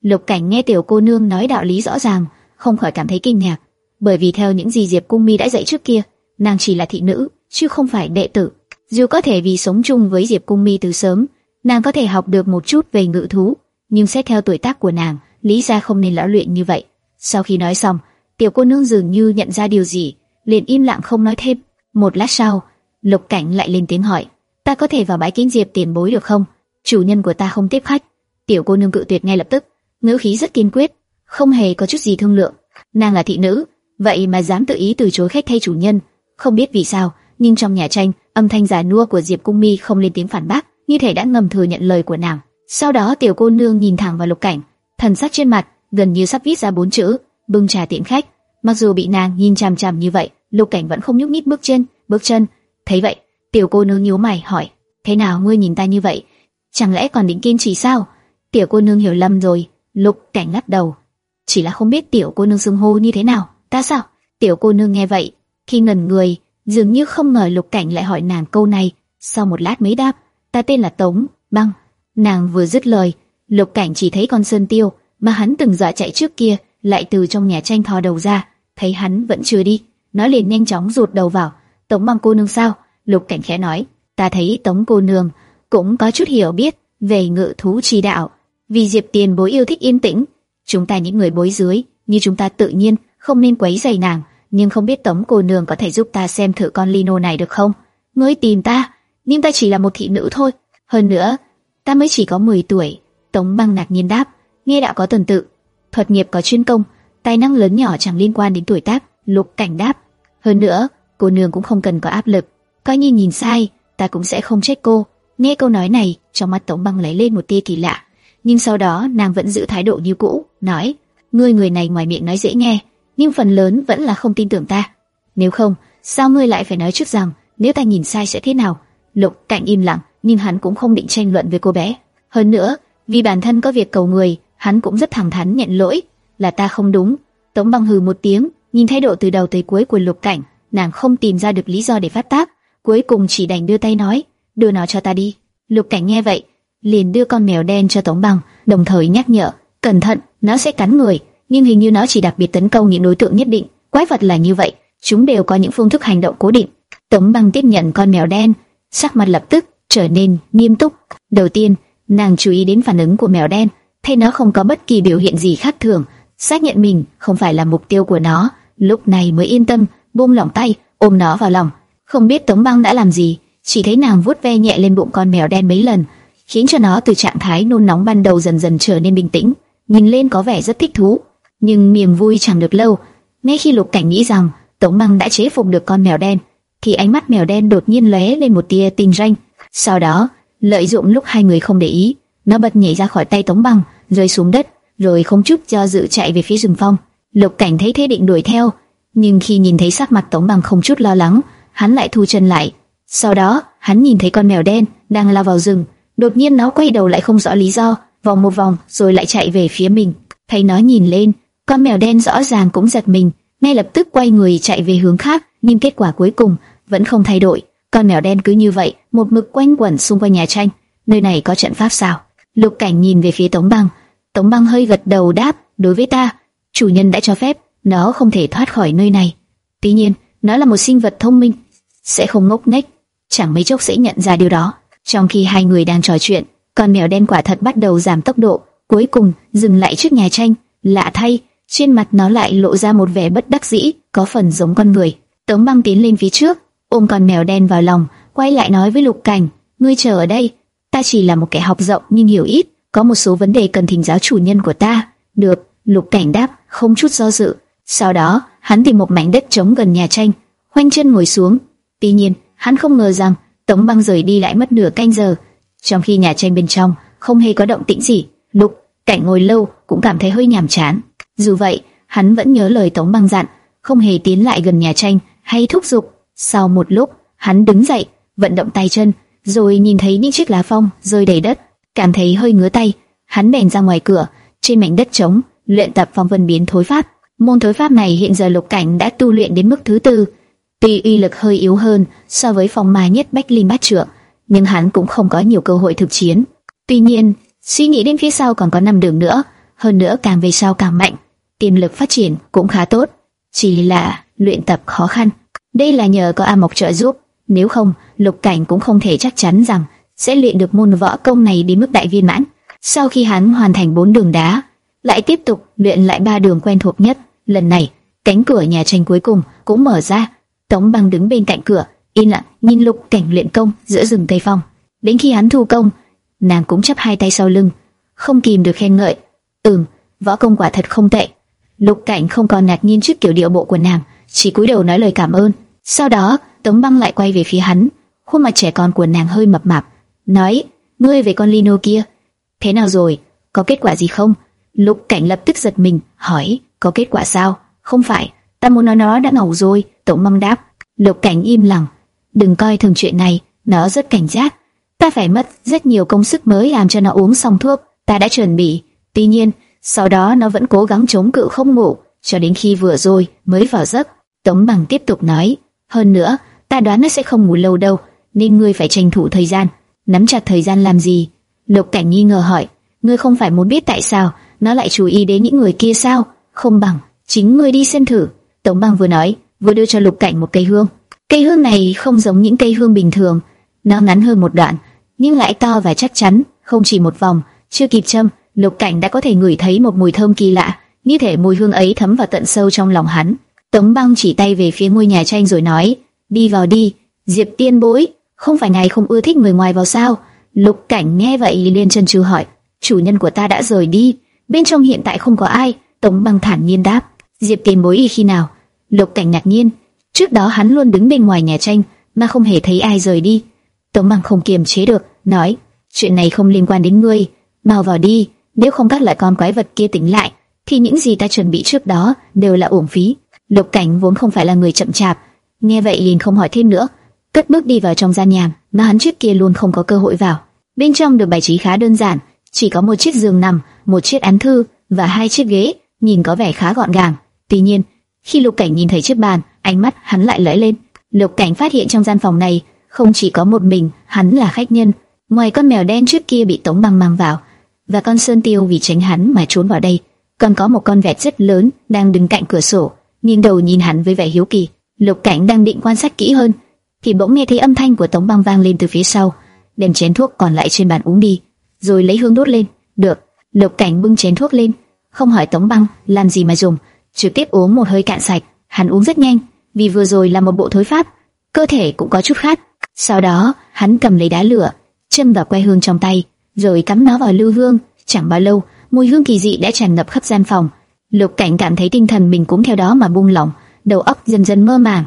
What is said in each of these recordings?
Lục Cảnh nghe tiểu cô nương nói đạo lý rõ ràng, không khỏi cảm thấy kinh ngạc, bởi vì theo những gì Diệp Cung Mi đã dạy trước kia, nàng chỉ là thị nữ, chứ không phải đệ tử. Dù có thể vì sống chung với Diệp Cung Mi từ sớm, nàng có thể học được một chút về ngự thú, nhưng xét theo tuổi tác của nàng, lý ra không nên lão luyện như vậy. Sau khi nói xong, tiểu cô nương dường như nhận ra điều gì, liền im lặng không nói thêm. Một lát sau, Lục Cảnh lại lên tiếng hỏi: "Ta có thể vào bãi kiến Diệp tiền bối được không? Chủ nhân của ta không tiếp khách." Tiểu cô nương cự tuyệt ngay lập tức, ngữ khí rất kiên quyết, không hề có chút gì thương lượng. Nàng là thị nữ, vậy mà dám tự ý từ chối khách thay chủ nhân, không biết vì sao, nhưng trong nhà tranh, âm thanh già nua của Diệp Cung Mi không lên tiếng phản bác, như thể đã ngầm thừa nhận lời của nàng. Sau đó tiểu cô nương nhìn thẳng vào Lục Cảnh, thần sắc trên mặt gần như sắp viết ra bốn chữ, bưng trà tiễn khách. Mặc dù bị nàng nhìn chằm chằm như vậy, Lục Cảnh vẫn không nhúc nhích bước chân, bước chân. Thấy vậy, tiểu cô nương nhíu mày hỏi: "Thế nào ngươi nhìn ta như vậy? Chẳng lẽ còn định kiên trì sao?" Tiểu cô nương hiểu lầm rồi. Lục Cảnh lắc đầu, chỉ là không biết tiểu cô nương xưng hô như thế nào. Ta sao? Tiểu cô nương nghe vậy, khi ngẩn người, dường như không ngờ Lục Cảnh lại hỏi nàng câu này. Sau một lát mới đáp: "Ta tên là Tống Băng." Nàng vừa dứt lời, Lục Cảnh chỉ thấy con sơn tiêu mà hắn từng dọa chạy trước kia lại từ trong nhà tranh thò đầu ra, thấy hắn vẫn chưa đi, nó liền nhanh chóng rụt đầu vào. Tống Băng cô nương sao? Lục Cảnh khẽ nói, ta thấy Tống cô nương cũng có chút hiểu biết về ngự thú chi đạo. Vì Diệp Tiền bối yêu thích yên tĩnh, chúng ta những người bối dưới như chúng ta tự nhiên không nên quấy rầy nàng, nhưng không biết Tống cô nương có thể giúp ta xem thử con Lino này được không? Ngươi tìm ta, nhưng ta chỉ là một thị nữ thôi. Hơn nữa, ta mới chỉ có 10 tuổi. Tống Băng ngạc nhiên đáp, nghe đạo có tuần tự, thuật nghiệp có chuyên công, tài năng lớn nhỏ chẳng liên quan đến tuổi tác. Lục Cảnh đáp, hơn nữa, cô nương cũng không cần có áp lực, coi như nhìn sai, ta cũng sẽ không trách cô. Nghe câu nói này, trong mắt Tống Băng lấy lên một tia kỳ lạ, nhưng sau đó nàng vẫn giữ thái độ như cũ, nói: ngươi người này ngoài miệng nói dễ nghe, nhưng phần lớn vẫn là không tin tưởng ta. Nếu không, sao ngươi lại phải nói trước rằng nếu ta nhìn sai sẽ thế nào? Lục Cảnh im lặng, nhưng hắn cũng không định tranh luận với cô bé. Hơn nữa, vì bản thân có việc cầu người, hắn cũng rất thẳng thắn nhận lỗi, là ta không đúng. Tống Băng hừ một tiếng, nhìn thái độ từ đầu tới cuối của Lục Cảnh, nàng không tìm ra được lý do để phát tác, cuối cùng chỉ đành đưa tay nói, đưa nó cho ta đi. Lục Cảnh nghe vậy, liền đưa con mèo đen cho Tống Băng, đồng thời nhắc nhở, cẩn thận, nó sẽ cắn người, nhưng hình như nó chỉ đặc biệt tấn công những đối tượng nhất định. Quái vật là như vậy, chúng đều có những phương thức hành động cố định. Tống Băng tiếp nhận con mèo đen, sắc mặt lập tức trở nên nghiêm túc. Đầu tiên, nàng chú ý đến phản ứng của mèo đen, thấy nó không có bất kỳ biểu hiện gì khác thường, xác nhận mình không phải là mục tiêu của nó, lúc này mới yên tâm, buông lỏng tay, ôm nó vào lòng. Không biết Tống Băng đã làm gì, chỉ thấy nàng vuốt ve nhẹ lên bụng con mèo đen mấy lần, khiến cho nó từ trạng thái nôn nóng ban đầu dần dần trở nên bình tĩnh, nhìn lên có vẻ rất thích thú. Nhưng niềm vui chẳng được lâu, ngay khi Lục Cảnh nghĩ rằng Tống Băng đã chế phục được con mèo đen, thì ánh mắt mèo đen đột nhiên lóe lên một tia tinh ranh. Sau đó, lợi dụng lúc hai người không để ý, nó bật nhảy ra khỏi tay Tống Băng, rơi xuống đất, rồi không chút cho dự chạy về phía rừng phong. Lục Cảnh thấy thế định đuổi theo, nhưng khi nhìn thấy sắc mặt Tống băng không chút lo lắng, hắn lại thu chân lại. Sau đó, hắn nhìn thấy con mèo đen đang lao vào rừng, đột nhiên nó quay đầu lại không rõ lý do, vòng một vòng rồi lại chạy về phía mình. Thấy nó nhìn lên, con mèo đen rõ ràng cũng giật mình, ngay lập tức quay người chạy về hướng khác, nhưng kết quả cuối cùng vẫn không thay đổi. Con mèo đen cứ như vậy, một mực quanh quẩn xung quanh nhà tranh. Nơi này có trận pháp sao? Lục Cảnh nhìn về phía Tống Băng, Tống Băng hơi gật đầu đáp, đối với ta, chủ nhân đã cho phép, nó không thể thoát khỏi nơi này. Tuy nhiên, nó là một sinh vật thông minh, sẽ không ngốc nghếch, chẳng mấy chốc sẽ nhận ra điều đó. Trong khi hai người đang trò chuyện, con mèo đen quả thật bắt đầu giảm tốc độ, cuối cùng dừng lại trước nhà tranh. Lạ thay, trên mặt nó lại lộ ra một vẻ bất đắc dĩ, có phần giống con người. Tống Băng tiến lên phía trước, ôm con mèo đen vào lòng, quay lại nói với Lục Cảnh: "Ngươi chờ ở đây, ta chỉ là một kẻ học rộng nhưng hiểu ít, có một số vấn đề cần thỉnh giáo chủ nhân của ta." "Được." Lục Cảnh đáp, không chút do dự. Sau đó, hắn tìm một mảnh đất trống gần nhà tranh, khoanh chân ngồi xuống. Tuy nhiên, hắn không ngờ rằng Tống Băng rời đi lại mất nửa canh giờ, trong khi nhà tranh bên trong không hề có động tĩnh gì. Lục Cảnh ngồi lâu cũng cảm thấy hơi nhàm chán. Dù vậy, hắn vẫn nhớ lời Tống Băng dặn, không hề tiến lại gần nhà tranh hay thúc giục. Sau một lúc, hắn đứng dậy, vận động tay chân, rồi nhìn thấy những chiếc lá phong rơi đầy đất, cảm thấy hơi ngứa tay, hắn bèn ra ngoài cửa, trên mảnh đất trống, luyện tập phong vân biến thối pháp. Môn thối pháp này hiện giờ Lục Cảnh đã tu luyện đến mức thứ tư, tuy uy lực hơi yếu hơn so với phong ma nhất bách linh bát trượng, nhưng hắn cũng không có nhiều cơ hội thực chiến. Tuy nhiên, suy nghĩ đến phía sau còn có năm đường nữa, hơn nữa càng về sau càng mạnh, tiềm lực phát triển cũng khá tốt, chỉ là luyện tập khó khăn. Đây là nhờ có A Mộc trợ giúp, nếu không, Lục Cảnh cũng không thể chắc chắn rằng sẽ luyện được môn võ công này đến mức đại viên mãn. Sau khi hắn hoàn thành bốn đường đá, lại tiếp tục luyện lại ba đường quen thuộc nhất. Lần này, cánh cửa nhà tranh cuối cùng cũng mở ra. Tống Băng đứng bên cạnh cửa, yên lặng nhìn Lục Cảnh luyện công giữa rừng tây phong. Đến khi hắn thu công, nàng cũng chắp hai tay sau lưng, không kìm được khen ngợi. Ừm, võ công quả thật không tệ. Lục Cảnh không còn ngạc nhiên trước kiểu điệu bộ của nàng, chỉ cúi đầu nói lời cảm ơn. Sau đó, Tống Băng lại quay về phía hắn, khuôn mặt trẻ con của nàng hơi mập mạp, nói: "Ngươi về con Lino kia, thế nào rồi? Có kết quả gì không?" Lục Cảnh lập tức giật mình, hỏi: "Có kết quả sao?" "Không phải, ta muốn nói nó đã ngủ rồi." Tổng mâm đáp. Lục Cảnh im lặng, đừng coi thường chuyện này, nó rất cảnh giác. Ta phải mất rất nhiều công sức mới làm cho nó uống xong thuốc, ta đã chuẩn bị. Tuy nhiên, sau đó nó vẫn cố gắng chống cự không ngủ, cho đến khi vừa rồi mới vào giấc. Tống Bằng tiếp tục nói, hơn nữa, ta đoán nó sẽ không ngủ lâu đâu, nên ngươi phải tranh thủ thời gian. Nắm chặt thời gian làm gì? Lục Cảnh nghi ngờ hỏi, ngươi không phải muốn biết tại sao nó lại chú ý đến những người kia sao? Không bằng, chính ngươi đi xem thử. Tống Bang vừa nói, vừa đưa cho Lục Cảnh một cây hương. Cây hương này không giống những cây hương bình thường, nó ngắn hơn một đoạn, nhưng lại to và chắc chắn, không chỉ một vòng, chưa kịp châm, Lục Cảnh đã có thể ngửi thấy một mùi thơm kỳ lạ, như thể mùi hương ấy thấm vào tận sâu trong lòng hắn. Tống Băng chỉ tay về phía ngôi nhà tranh rồi nói, đi vào đi, Diệp Tiên Bối, không phải ngài không ưa thích người ngoài vào sao? Lục Cảnh nghe vậy liền chân chừ hỏi, chủ nhân của ta đã rời đi, bên trong hiện tại không có ai. Tống Băng thản nhiên đáp, Diệp tiền Bối y khi nào? Lục Cảnh ngạc nhiên, trước đó hắn luôn đứng bên ngoài nhà tranh mà không hề thấy ai rời đi. Tống bằng không kiềm chế được, nói, chuyện này không liên quan đến ngươi, mau vào đi, nếu không các loại con quái vật kia tỉnh lại, thì những gì ta chuẩn bị trước đó đều là uổng phí. Lục Cảnh vốn không phải là người chậm chạp, nghe vậy liền không hỏi thêm nữa, cất bước đi vào trong gian nhà mà hắn trước kia luôn không có cơ hội vào. Bên trong được bài trí khá đơn giản, chỉ có một chiếc giường nằm, một chiếc án thư và hai chiếc ghế, nhìn có vẻ khá gọn gàng. Tuy nhiên, khi Lục Cảnh nhìn thấy chiếc bàn, ánh mắt hắn lại lóe lên. Lục Cảnh phát hiện trong gian phòng này không chỉ có một mình hắn là khách nhân, ngoài con mèo đen trước kia bị Tống Băng mang vào, và con sơn tiêu vì tránh hắn mà trốn vào đây, còn có một con vẹt rất lớn đang đứng cạnh cửa sổ, nghiêng đầu nhìn hắn với vẻ hiếu kỳ. Lục Cảnh đang định quan sát kỹ hơn, thì bỗng nghe thấy âm thanh của Tống Băng vang lên từ phía sau, đem chén thuốc còn lại trên bàn uống đi, rồi lấy hương đốt lên. Được, Lục Cảnh bưng chén thuốc lên, không hỏi Tống Băng làm gì mà dùng, trực tiếp uống một hơi cạn sạch. Hắn uống rất nhanh, vì vừa rồi là một bộ thối pháp, cơ thể cũng có chút khát. Sau đó, hắn cầm lấy đá lửa, châm vào que hương trong tay, rồi cắm nó vào lưu hương. Chẳng bao lâu, mùi hương kỳ dị đã tràn ngập khắp gian phòng. Lục Cảnh cảm thấy tinh thần mình cũng theo đó mà buông lỏng, đầu óc dần dần mơ màng,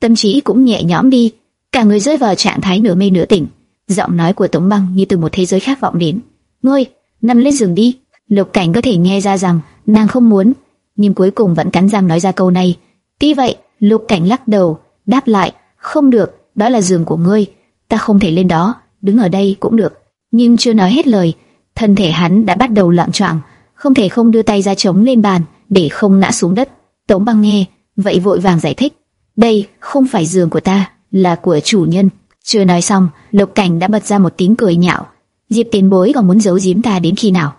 tâm trí cũng nhẹ nhõm đi, cả người rơi vào trạng thái nửa mê nửa tỉnh. Giọng nói của Tống Băng như từ một thế giới khác vọng đến. "Ngươi, nằm lên giường đi." Lục Cảnh có thể nghe ra rằng nàng không muốn, nhưng cuối cùng vẫn cắn răng nói ra câu này. Tuy vậy, Lục Cảnh lắc đầu, đáp lại, "Không được, đó là giường của ngươi, ta không thể lên đó, đứng ở đây cũng được." Nhưng chưa nói hết lời, thân thể hắn đã bắt đầu loạn choạng, không thể không đưa tay ra chống lên bàn để không ngã xuống đất. Tống Băng nghe, vậy vội vàng giải thích, đây không phải giường của ta, là của chủ nhân. Chưa nói xong, Lục Cảnh đã bật ra một tiếng cười nhạo. Diệp Tiền Bối còn muốn giấu giếm ta đến khi nào?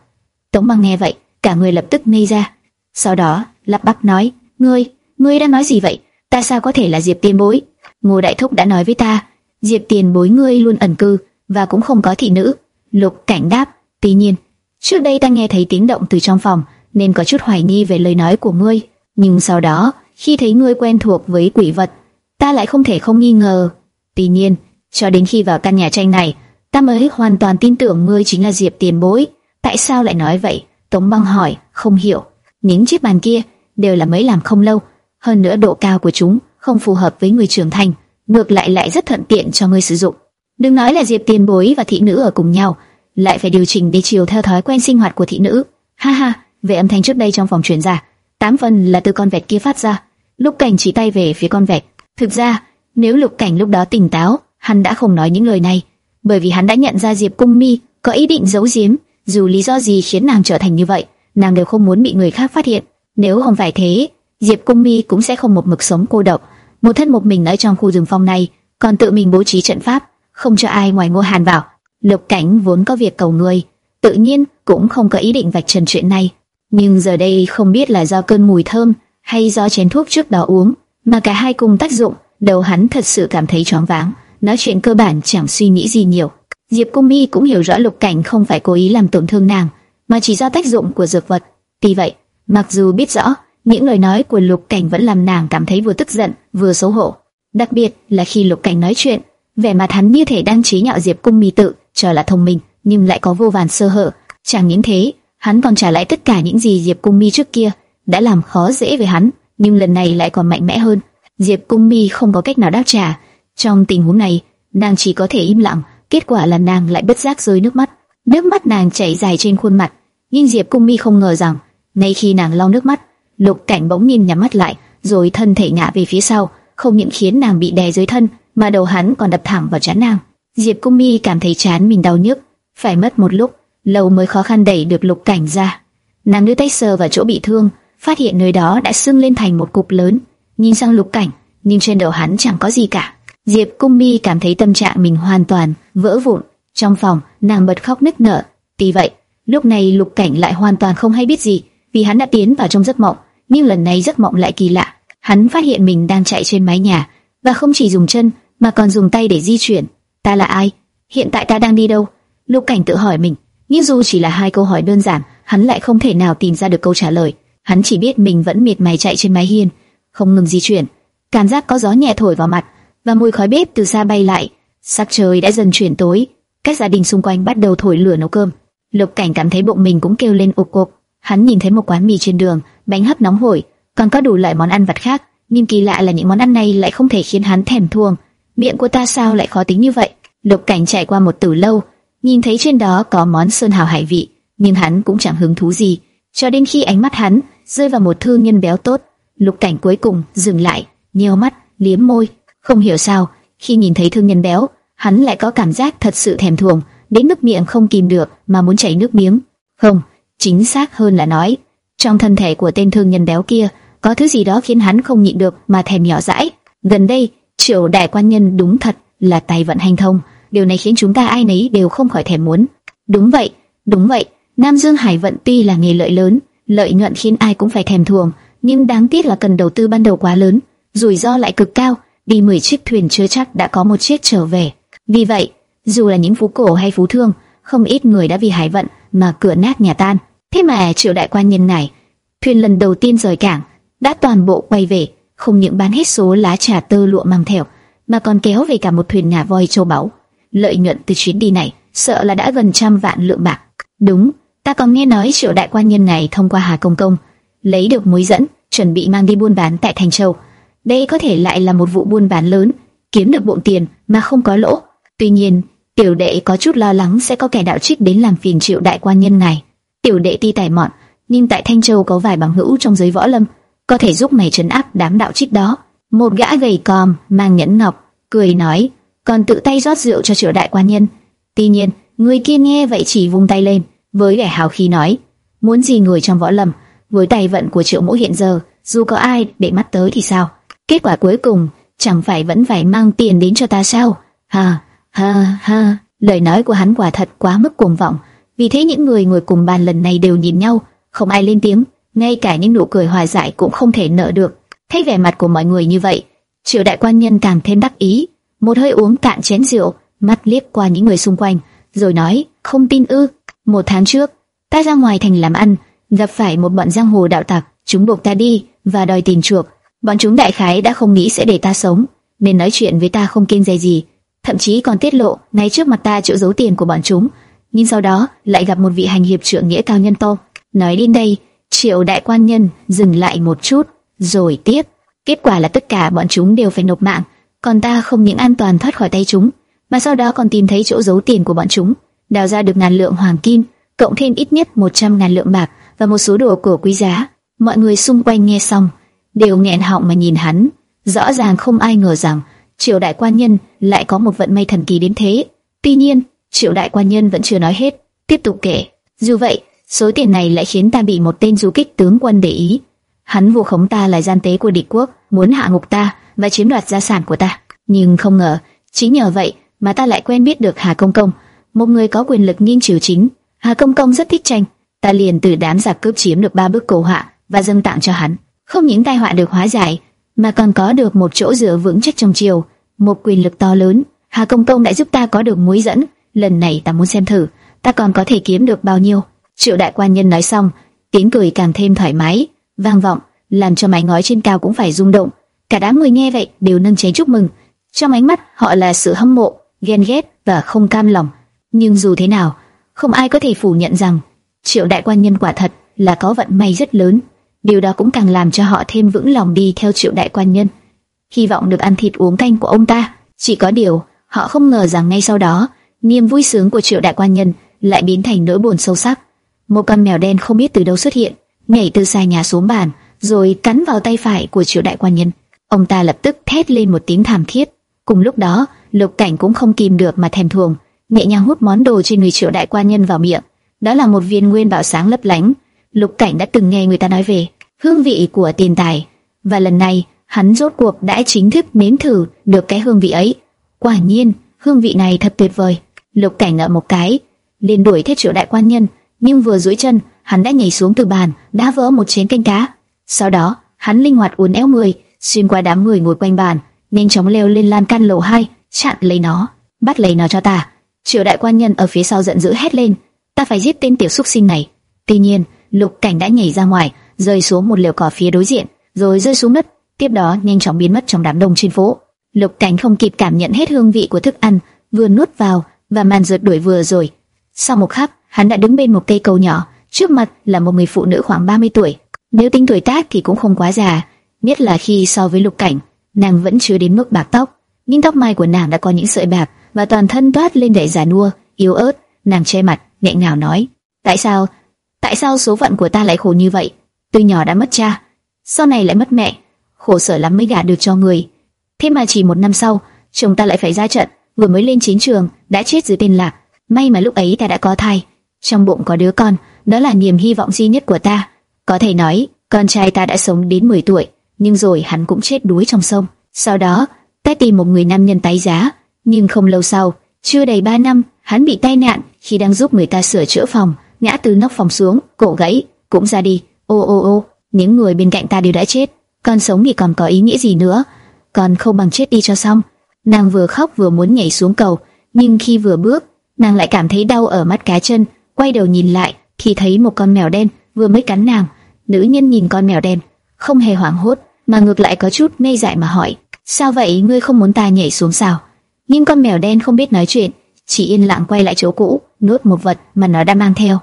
Tống Băng nghe vậy, cả người lập tức ngây ra. Sau đó, lắp bắp nói, ngươi, ngươi đã nói gì vậy? Ta sao có thể là Diệp Tiền Bối? Ngô Đại Thúc đã nói với ta, Diệp Tiền Bối ngươi luôn ẩn cư và cũng không có thị nữ. Lục Cảnh đáp, tuy nhiên, trước đây ta nghe thấy tiếng động từ trong phòng, nên có chút hoài nghi về lời nói của ngươi. Nhưng sau đó, khi thấy ngươi quen thuộc với quỷ vật, ta lại không thể không nghi ngờ. Tuy nhiên, cho đến khi vào căn nhà tranh này, ta mới hoàn toàn tin tưởng ngươi chính là Diệp Tiền Bối. Tại sao lại nói vậy? Tống Băng hỏi, không hiểu. Những chiếc bàn kia đều là mới làm không lâu, hơn nữa độ cao của chúng không phù hợp với người trưởng thành, ngược lại lại rất thuận tiện cho người sử dụng. Đừng nói là Diệp Tiền Bối và thị nữ ở cùng nhau, lại phải điều chỉnh để chiều theo thói quen sinh hoạt của thị nữ. Ha ha, về âm thanh trước đây trong phòng truyền ra, tám phần là từ con vẹt kia phát ra. Lục Cảnh chỉ tay về phía con vẹt. Thực ra, nếu Lục Cảnh lúc đó tỉnh táo, hắn đã không nói những lời này, bởi vì hắn đã nhận ra Diệp Cung Mi có ý định giấu giếm, dù lý do gì khiến nàng trở thành như vậy, nàng đều không muốn bị người khác phát hiện. Nếu không phải thế, Diệp Cung Mi cũng sẽ không một mực sống cô độc, một thân một mình ở trong khu rừng phong này, còn tự mình bố trí trận pháp, không cho ai ngoài Ngô Hàn vào. Lục Cảnh vốn có việc cầu người, tự nhiên cũng không có ý định vạch trần chuyện này. nhưng giờ đây không biết là do cơn mùi thơm hay do chén thuốc trước đó uống, mà cả hai cùng tác dụng, đầu hắn thật sự cảm thấy choáng váng, nói chuyện cơ bản chẳng suy nghĩ gì nhiều. Diệp Cung Mi cũng hiểu rõ Lục Cảnh không phải cố ý làm tổn thương nàng, mà chỉ ra tác dụng của dược vật. vì vậy, mặc dù biết rõ, những lời nói của Lục Cảnh vẫn làm nàng cảm thấy vừa tức giận, vừa xấu hổ. Đặc biệt là khi Lục Cảnh nói chuyện, vẻ mặt hắn như thể đang chế nhạo Diệp Cung Mi tự cho là thông minh, nhưng lại có vô vàn sơ hở. Chẳng những thế, hắn còn trả lại tất cả những gì Diệp Cung Mi trước kia đã làm khó dễ với hắn, nhưng lần này lại còn mạnh mẽ hơn. Diệp Cung Mi không có cách nào đáp trả. Trong tình huống này, nàng chỉ có thể im lặng. Kết quả là nàng lại bất giác rơi nước mắt. Nước mắt nàng chảy dài trên khuôn mặt, nhưng Diệp Cung Mi không ngờ rằng, ngay khi nàng lau nước mắt, Lục Cảnh bỗng nhiên nhắm mắt lại, rồi thân thể ngã về phía sau, không những khiến nàng bị đè dưới thân, mà đầu hắn còn đập thẳng vào trán nàng. Diệp Cung Mi cảm thấy chán mình đau nhức, phải mất một lúc, lâu mới khó khăn đẩy được Lục Cảnh ra. Nàng đưa tay sờ vào chỗ bị thương, phát hiện nơi đó đã sưng lên thành một cục lớn. Nhìn sang Lục Cảnh, nhưng trên đầu hắn chẳng có gì cả. Diệp Cung Mi cảm thấy tâm trạng mình hoàn toàn vỡ vụn. Trong phòng, nàng bật khóc nức nở. Tuy vậy, lúc này Lục Cảnh lại hoàn toàn không hay biết gì, vì hắn đã tiến vào trong giấc mộng, nhưng lần này giấc mộng lại kỳ lạ. Hắn phát hiện mình đang chạy trên mái nhà, và không chỉ dùng chân mà còn dùng tay để di chuyển. Ta là ai? Hiện tại ta đang đi đâu? Lục Cảnh tự hỏi mình, nhưng dù chỉ là hai câu hỏi đơn giản, hắn lại không thể nào tìm ra được câu trả lời. Hắn chỉ biết mình vẫn miệt mài chạy trên mái hiên, không ngừng di chuyển. Cảm giác có gió nhẹ thổi vào mặt và mùi khói bếp từ xa bay lại. Sắc trời đã dần chuyển tối, các gia đình xung quanh bắt đầu thổi lửa nấu cơm. Lục Cảnh cảm thấy bụng mình cũng kêu lên ục ục. Hắn nhìn thấy một quán mì trên đường, bánh hấp nóng hổi, còn có đủ loại món ăn vặt khác, nhưng kỳ lạ là những món ăn này lại không thể khiến hắn thèm thuồng. Miệng của ta sao lại khó tính như vậy? Lục Cảnh chạy qua một tử lâu, nhìn thấy trên đó có món sơn hào hải vị, nhưng hắn cũng chẳng hứng thú gì, cho đến khi ánh mắt hắn rơi vào một thương nhân béo tốt, Lục Cảnh cuối cùng dừng lại, nheo mắt, liếm môi, không hiểu sao, khi nhìn thấy thương nhân béo, hắn lại có cảm giác thật sự thèm thuồng, đến nước miệng không kìm được mà muốn chảy nước miếng. Không, chính xác hơn là nói, trong thân thể của tên thương nhân béo kia có thứ gì đó khiến hắn không nhịn được mà thèm nhỏ dãi. Gần đây, Triệu đại quan nhân đúng thật là tài vận hành thông, điều này khiến chúng ta ai nấy đều không khỏi thèm muốn. Đúng vậy, đúng vậy, Nam Dương Hải vận tuy là nghề lợi lớn, lợi nhuận khiến ai cũng phải thèm thuồng, nhưng đáng tiếc là cần đầu tư ban đầu quá lớn, rủi ro lại cực cao, đi 10 chiếc thuyền chưa chắc đã có một chiếc trở về. Vì vậy, dù là những phú cổ hay phú thương, không ít người đã vì hải vận mà cửa nát nhà tan. Thế mà triệu đại quan nhân này, thuyền lần đầu tiên rời cảng, đã toàn bộ quay về, không những bán hết số lá trà tơ lụa mang theo, mà còn kéo về cả một thuyền ngà voi châu báu. Lợi nhuận từ chuyến đi này, sợ là đã gần trăm vạn lượng bạc. Đúng, ta còn nghe nói triệu đại quan nhân này thông qua Hà Công Công, lấy được mối dẫn, chuẩn bị mang đi buôn bán tại Thành Châu. Đây có thể lại là một vụ buôn bán lớn, kiếm được bộn tiền mà không có lỗ. Tuy nhiên, tiểu đệ có chút lo lắng sẽ có kẻ đạo trích đến làm phiền triệu đại quan nhân này. Tiểu đệ ti tài mọn, nhưng tại Thanh Châu có vài bằng hữu trong giới võ lâm, có thể giúp mày trấn áp đám đạo trích đó. Một gã gầy còm, mang nhẫn ngọc, cười nói, còn tự tay rót rượu cho triệu đại quan nhân. Tuy nhiên, người kia nghe vậy chỉ vung tay lên, với vẻ hào khí nói, muốn gì người trong võ lâm, với tài vận của triệu mẫu hiện giờ, dù có ai để mắt tới thì sao? Kết quả cuối cùng, chẳng phải vẫn phải mang tiền đến cho ta sao? Hà, ha, ha, lời nói của hắn quả thật quá mức cuồng vọng. Vì thế những người ngồi cùng bàn lần này đều nhìn nhau, không ai lên tiếng, ngay cả những nụ cười hòa giải cũng không thể nở được. Thấy vẻ mặt của mọi người như vậy, triệu đại quan nhân càng thêm đắc ý, một hơi uống cạn chén rượu, mắt liếc qua những người xung quanh, rồi nói, không tin ư? Một tháng trước, ta ra ngoài thành làm ăn, gặp phải một bọn giang hồ đạo tặc, chúng buộc ta đi và đòi tiền chuộc. Bọn chúng đại khái đã không nghĩ sẽ để ta sống, nên nói chuyện với ta không kiêng dè gì, thậm chí còn tiết lộ ngay trước mặt ta chỗ giấu tiền của bọn chúng. Nhưng sau đó lại gặp một vị hành hiệp trưởng nghĩa cao nhân to. Nói đến đây, triệu đại quan nhân dừng lại một chút, rồi tiếp. Kết quả là tất cả bọn chúng đều phải nộp mạng, còn ta không những an toàn thoát khỏi tay chúng, mà sau đó còn tìm thấy chỗ giấu tiền của bọn chúng, đào ra được ngàn lượng hoàng kim, cộng thêm ít nhất 100 ngàn lượng bạc và một số đồ cổ quý giá. Mọi người xung quanh nghe xong, đều nghẹn họng mà nhìn hắn. Rõ ràng không ai ngờ rằng Triệu đại quan nhân lại có một vận may thần kỳ đến thế. Tuy nhiên, Triệu đại quan nhân vẫn chưa nói hết, tiếp tục kể. Dù vậy, số tiền này lại khiến ta bị một tên du kích tướng quân để ý. Hắn vu khống ta là gian tế của địch quốc, muốn hạ ngục ta và chiếm đoạt gia sản của ta. Nhưng không ngờ, chính nhờ vậy mà ta lại quen biết được Hà Công Công, một người có quyền lực nghiêng triều chính. Hà Công Công rất thích tranh, ta liền từ đám giặc cướp chiếm được ba bức cổ họa và dâng tặng cho hắn. Không những tai họa được hóa giải, mà còn có được một chỗ dựa vững chắc trong triều, một quyền lực to lớn. Hà Công Công đã giúp ta có được mối dẫn, lần này ta muốn xem thử, ta còn có thể kiếm được bao nhiêu. Triệu đại quan nhân nói xong, tiếng cười càng thêm thoải mái, vang vọng, làm cho mái ngói trên cao cũng phải rung động. Cả đám người nghe vậy đều nâng chén chúc mừng, trong ánh mắt họ là sự hâm mộ, ghen ghét và không cam lòng. Nhưng dù thế nào, không ai có thể phủ nhận rằng Triệu đại quan nhân quả thật là có vận may rất lớn. Điều đó cũng càng làm cho họ thêm vững lòng đi theo Triệu đại quan nhân, hy vọng được ăn thịt uống canh của ông ta. Chỉ có điều, họ không ngờ rằng ngay sau đó, niềm vui sướng của Triệu đại quan nhân lại biến thành nỗi buồn sâu sắc. Một con mèo đen không biết từ đâu xuất hiện, nhảy từ xa nhà xuống bàn, rồi cắn vào tay phải của Triệu đại quan nhân. Ông ta lập tức thét lên một tiếng thảm thiết. Cùng lúc đó, Lục Cảnh cũng không kìm được mà thèm thuồng, nhẹ nhàng hút món đồ trên người Triệu đại quan nhân vào miệng. Đó là một viên nguyên bảo sáng lấp lánh. Lục Cảnh đã từng nghe người ta nói về hương vị của tiền tài, và lần này hắn rốt cuộc đã chính thức nếm thử được cái hương vị ấy. Quả nhiên, hương vị này thật tuyệt vời. Lục Cảnh ngậm một cái, liền đuổi theo Triệu đại quan nhân, nhưng vừa duỗi chân, hắn đã nhảy xuống từ bàn, đã vỡ một chén canh cá. Sau đó, hắn linh hoạt uốn éo người, xuyên qua đám người ngồi quanh bàn, nhanh chóng leo lên lan can lầu hai, chặn lấy nó, bắt lấy nó cho ta. Triệu đại quan nhân ở phía sau giận dữ hét lên, ta phải giết tên tiểu xúc sinh này. Tuy nhiên, Lục Cảnh đã nhảy ra ngoài, rơi xuống một liều cỏ phía đối diện, rồi rơi xuống đất, tiếp đó nhanh chóng biến mất trong đám đông trên phố. Lục Cảnh không kịp cảm nhận hết hương vị của thức ăn, vừa nuốt vào và màn rượt đuổi vừa rồi. Sau một khắc, hắn đã đứng bên một cây cầu nhỏ, trước mặt là một người phụ nữ khoảng 30 tuổi. Nếu tính tuổi tác thì cũng không quá già, nhất là khi so với Lục Cảnh, nàng vẫn chưa đến mức bạc tóc, nhưng tóc mai của nàng đã có những sợi bạc và toàn thân toát lên vẻ già nua, yếu ớt. Nàng che mặt, nghẹn ngào nói: Tại sao? Tại sao số phận của ta lại khổ như vậy? Từ nhỏ đã mất cha, sau này lại mất mẹ, khổ sở lắm mới gả được cho người. Thế mà chỉ một năm sau, chồng ta lại phải ra trận, vừa mới lên chiến trường đã chết dưới tên lạc. May mà lúc ấy ta đã có thai, trong bụng có đứa con, đó là niềm hy vọng duy nhất của ta. Có thể nói, con trai ta đã sống đến 10 tuổi, nhưng rồi hắn cũng chết đuối trong sông. Sau đó, ta tìm một người nam nhân tái giá, nhưng không lâu sau, chưa đầy 3 năm, hắn bị tai nạn khi đang giúp người ta sửa chữa phòng, ngã từ nóc phòng xuống, cổ gãy, cũng ra đi. Ô ô ô, những người bên cạnh ta đều đã chết, con sống thì còn có ý nghĩa gì nữa? Còn không bằng chết đi cho xong. Nàng vừa khóc vừa muốn nhảy xuống cầu, nhưng khi vừa bước, nàng lại cảm thấy đau ở mắt cá chân, quay đầu nhìn lại, thì thấy một con mèo đen vừa mới cắn nàng. Nữ nhân nhìn con mèo đen, không hề hoảng hốt, mà ngược lại có chút ngây dại mà hỏi: "Sao vậy, ngươi không muốn ta nhảy xuống sao?" Nhưng con mèo đen không biết nói chuyện, chỉ yên lặng quay lại chỗ cũ, nuốt một vật mà nó đã mang theo.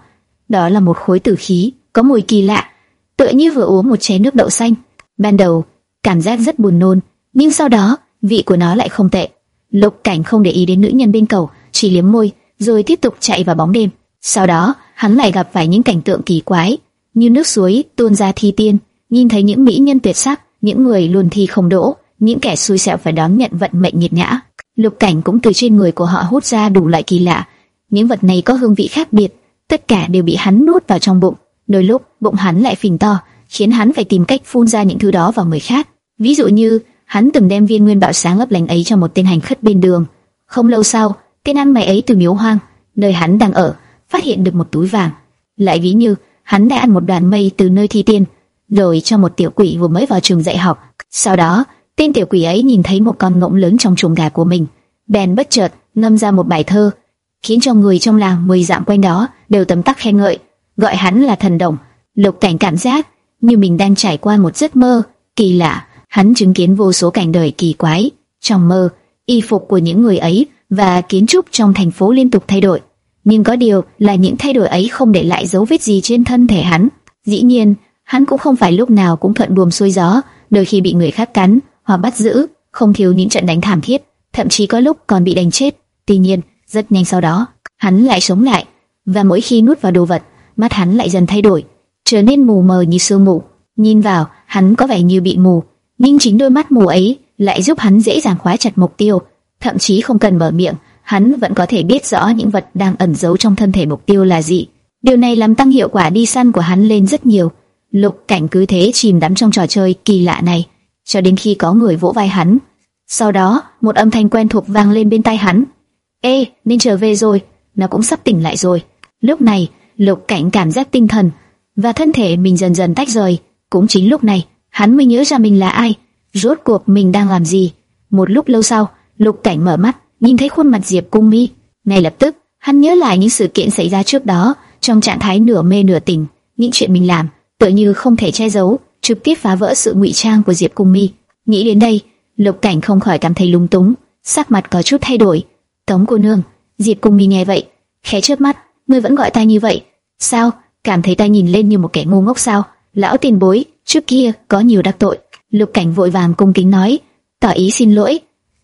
Đó là một khối tử khí, có mùi kỳ lạ, tựa như vừa uống một chén nước đậu xanh. Ban đầu, cảm giác rất buồn nôn, nhưng sau đó, vị của nó lại không tệ. Lục Cảnh không để ý đến nữ nhân bên cầu, chỉ liếm môi, rồi tiếp tục chạy vào bóng đêm. Sau đó, hắn lại gặp phải những cảnh tượng kỳ quái, như nước suối tuôn ra thi tiên, nhìn thấy những mỹ nhân tuyệt sắc, những người luôn thi không đỗ, những kẻ xui xẻo phải đón nhận vận mệnh nghiệt ngã. Lục Cảnh cũng từ trên người của họ hút ra đủ loại kỳ lạ. Những vật này có hương vị khác biệt, tất cả đều bị hắn nuốt vào trong bụng. Đôi lúc, bụng hắn lại phình to, khiến hắn phải tìm cách phun ra những thứ đó vào người khác. Ví dụ như, hắn từng đem viên nguyên bảo sáng lấp lánh ấy cho một tên hành khất bên đường. Không lâu sau, tên ăn mày ấy từ miếu hoang, nơi hắn đang ở, phát hiện được một túi vàng. Lại ví như, hắn đã ăn một đoàn mây từ nơi thi tiên, rồi cho một tiểu quỷ vừa mới vào trường dạy học. Sau đó, Tên tiểu quỷ ấy nhìn thấy một con ngỗng lớn trong chuồng gà của mình, bèn bất chợt ngâm ra một bài thơ, khiến cho người trong làng mười dặm quanh đó đều tấm tắc khen ngợi, gọi hắn là thần đồng. Lục Cảnh cảm giác như mình đang trải qua một giấc mơ kỳ lạ, hắn chứng kiến vô số cảnh đời kỳ quái. Trong mơ, y phục của những người ấy và kiến trúc trong thành phố liên tục thay đổi, nhưng có điều là những thay đổi ấy không để lại dấu vết gì trên thân thể hắn. Dĩ nhiên, hắn cũng không phải lúc nào cũng thuận buồm xuôi gió, đôi khi bị người khác cắn hoặc bắt giữ, không thiếu những trận đánh thảm thiết, thậm chí có lúc còn bị đánh chết. Tuy nhiên, rất nhanh sau đó, hắn lại sống lại, và mỗi khi nuốt vào đồ vật, mắt hắn lại dần thay đổi, trở nên mù mờ như sương mù. Nhìn vào, hắn có vẻ như bị mù, nhưng chính đôi mắt mù ấy lại giúp hắn dễ dàng khóa chặt mục tiêu, thậm chí không cần mở miệng, hắn vẫn có thể biết rõ những vật đang ẩn giấu trong thân thể mục tiêu là gì. Điều này làm tăng hiệu quả đi săn của hắn lên rất nhiều. Lục Cảnh cứ thế chìm đắm trong trò chơi kỳ lạ này cho đến khi có người vỗ vai hắn. Sau đó, một âm thanh quen thuộc vang lên bên tai hắn. Ê, nên trở về rồi, nó cũng sắp tỉnh lại rồi. Lúc này, Lục Cảnh cảm giác tinh thần và thân thể mình dần dần tách rời. Cũng chính lúc này, hắn mới nhớ ra mình là ai, rốt cuộc mình đang làm gì. Một lúc lâu sau, Lục Cảnh mở mắt, nhìn thấy khuôn mặt Diệp Cung Mi. Ngay lập tức, hắn nhớ lại những sự kiện xảy ra trước đó, trong trạng thái nửa mê nửa tỉnh, những chuyện mình làm, tựa như không thể che giấu, trực tiếp phá vỡ sự ngụy trang của Diệp Cung Mi. Nghĩ đến đây, Lục Cảnh không khỏi cảm thấy lung túng, sắc mặt có chút thay đổi. Tống cô nương, Diệp Cung Mi nghe vậy, khẽ chớp mắt, ngươi vẫn gọi ta như vậy? Sao? Cảm thấy ta nhìn lên như một kẻ ngu ngốc sao? Lão tiền bối, trước kia có nhiều đắc tội. Lục Cảnh vội vàng cung kính nói, tỏ ý xin lỗi.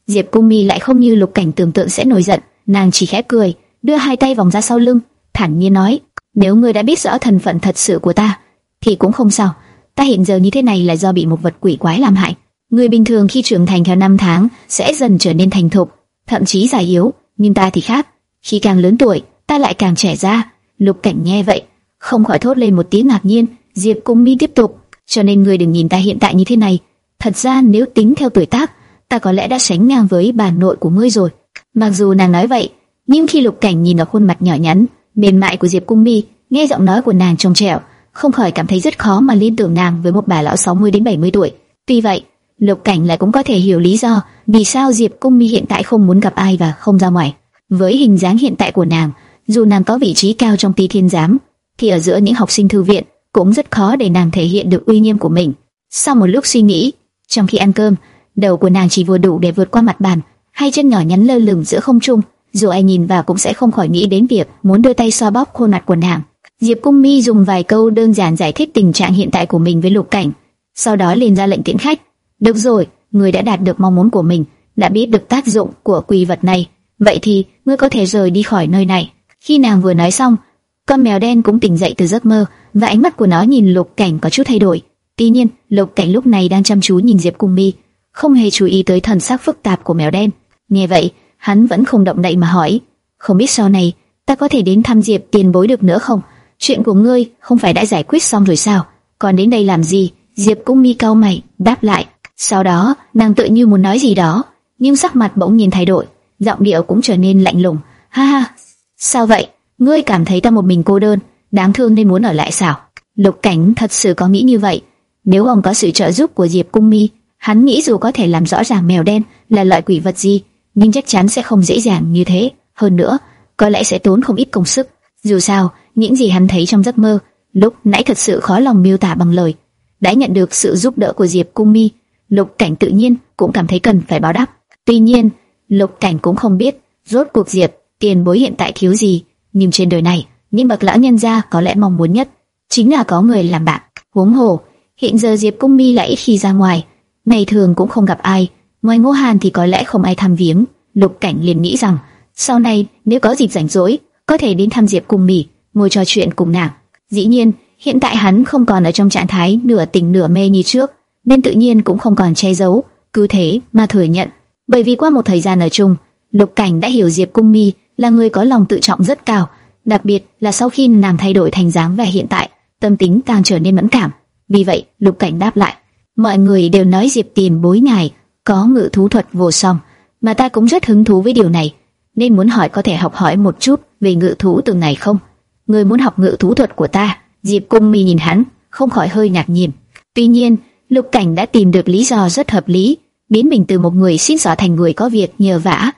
Diệp Cung Mi lại không như Lục Cảnh tưởng tượng sẽ nổi giận, nàng chỉ khẽ cười, đưa hai tay vòng ra sau lưng, thản nhiên nói, nếu ngươi đã biết rõ thân phận thật sự của ta, thì cũng không sao. Ta hiện giờ như thế này là do bị một vật quỷ quái làm hại. Người bình thường khi trưởng thành theo năm tháng sẽ dần trở nên thành thục, thậm chí già yếu, nhưng ta thì khác. Khi càng lớn tuổi, ta lại càng trẻ ra. Lục Cảnh nghe vậy, không khỏi thốt lên một tiếng ngạc nhiên. Diệp Cung Mi tiếp tục, cho nên người đừng nhìn ta hiện tại như thế này. Thật ra nếu tính theo tuổi tác, ta có lẽ đã sánh ngang với bà nội của ngươi rồi. Mặc dù nàng nói vậy, nhưng khi Lục Cảnh nhìn vào khuôn mặt nhỏ nhắn, mềm mại của Diệp Cung Mi, nghe giọng nói của nàng trong trẻo, không khỏi cảm thấy rất khó mà liên tưởng nàng với một bà lão 60 đến 70 tuổi. Tuy vậy, Lục Cảnh lại cũng có thể hiểu lý do vì sao Diệp Cung Mi hiện tại không muốn gặp ai và không ra ngoài. Với hình dáng hiện tại của nàng, dù nàng có vị trí cao trong Ti Thiên giám, thì ở giữa những học sinh thư viện cũng rất khó để nàng thể hiện được uy nghiêm của mình. Sau một lúc suy nghĩ, trong khi ăn cơm, đầu của nàng chỉ vừa đủ để vượt qua mặt bàn, hai chân nhỏ nhắn lơ lửng giữa không trung, dù ai nhìn vào cũng sẽ không khỏi nghĩ đến việc muốn đưa tay xoa bóp khuôn mặt của nàng. Diệp Cung Mi dùng vài câu đơn giản giải thích tình trạng hiện tại của mình với Lục Cảnh, sau đó liền ra lệnh tiễn khách. Được rồi, người đã đạt được mong muốn của mình, đã biết được tác dụng của quỷ vật này, vậy thì ngươi có thể rời đi khỏi nơi này. Khi nàng vừa nói xong, con mèo đen cũng tỉnh dậy từ giấc mơ và ánh mắt của nó nhìn Lục Cảnh có chút thay đổi. Tuy nhiên, Lục Cảnh lúc này đang chăm chú nhìn Diệp Cung Mi, không hề chú ý tới thần sắc phức tạp của mèo đen. Nghe vậy, hắn vẫn không động đậy mà hỏi, không biết sau này ta có thể đến thăm Diệp Tiền Bối được nữa không? Chuyện của ngươi không phải đã giải quyết xong rồi sao? Còn đến đây làm gì? Diệp Cung Mi cau mày, đáp lại. Sau đó, nàng tự như muốn nói gì đó, nhưng sắc mặt bỗng nhiên thay đổi, giọng điệu cũng trở nên lạnh lùng. Ha ha, sao vậy? Ngươi cảm thấy ta một mình cô đơn, đáng thương nên muốn ở lại sao? Lục Cảnh thật sự có nghĩ như vậy. Nếu ông có sự trợ giúp của Diệp Cung Mi, hắn nghĩ dù có thể làm rõ ràng mèo đen là loại quỷ vật gì, nhưng chắc chắn sẽ không dễ dàng như thế. Hơn nữa, có lẽ sẽ tốn không ít công sức. Dù sao, những gì hắn thấy trong giấc mơ, lúc nãy thật sự khó lòng miêu tả bằng lời. Đã nhận được sự giúp đỡ của Diệp Cung Mi, Lục Cảnh tự nhiên cũng cảm thấy cần phải báo đáp. Tuy nhiên, Lục Cảnh cũng không biết rốt cuộc Diệp tiền bối hiện tại thiếu gì, nhưng trên đời này, những bậc lão nhân gia có lẽ mong muốn nhất chính là có người làm bạn. Huống hồ, hiện giờ Diệp Cung Mi lại ít khi ra ngoài, ngày thường cũng không gặp ai, ngoài Ngô Hàn thì có lẽ không ai thăm viếng. Lục Cảnh liền nghĩ rằng, sau này nếu có dịp rảnh rỗi, có thể đến thăm Diệp Cung Mi, ngồi trò chuyện cùng nàng. Dĩ nhiên, hiện tại hắn không còn ở trong trạng thái nửa tình nửa mê như trước, nên tự nhiên cũng không còn che giấu, cứ thế mà thừa nhận. Bởi vì qua một thời gian ở chung, Lục Cảnh đã hiểu Diệp Cung Mi là người có lòng tự trọng rất cao, đặc biệt là sau khi nàng thay đổi thành dáng vẻ hiện tại, tâm tính càng trở nên mẫn cảm. Vì vậy, Lục Cảnh đáp lại, mọi người đều nói Diệp Tiền bối ngài có ngự thú thuật vô song, mà ta cũng rất hứng thú với điều này, nên muốn hỏi có thể học hỏi một chút về ngự thú từ này không? Người muốn học ngự thú thuật của ta? Diệp Cung Mi nhìn hắn, không khỏi hơi ngạc nhiên. Tuy nhiên, Lục Cảnh đã tìm được lý do rất hợp lý, biến mình từ một người xin xỏ thành người có việc nhờ vả,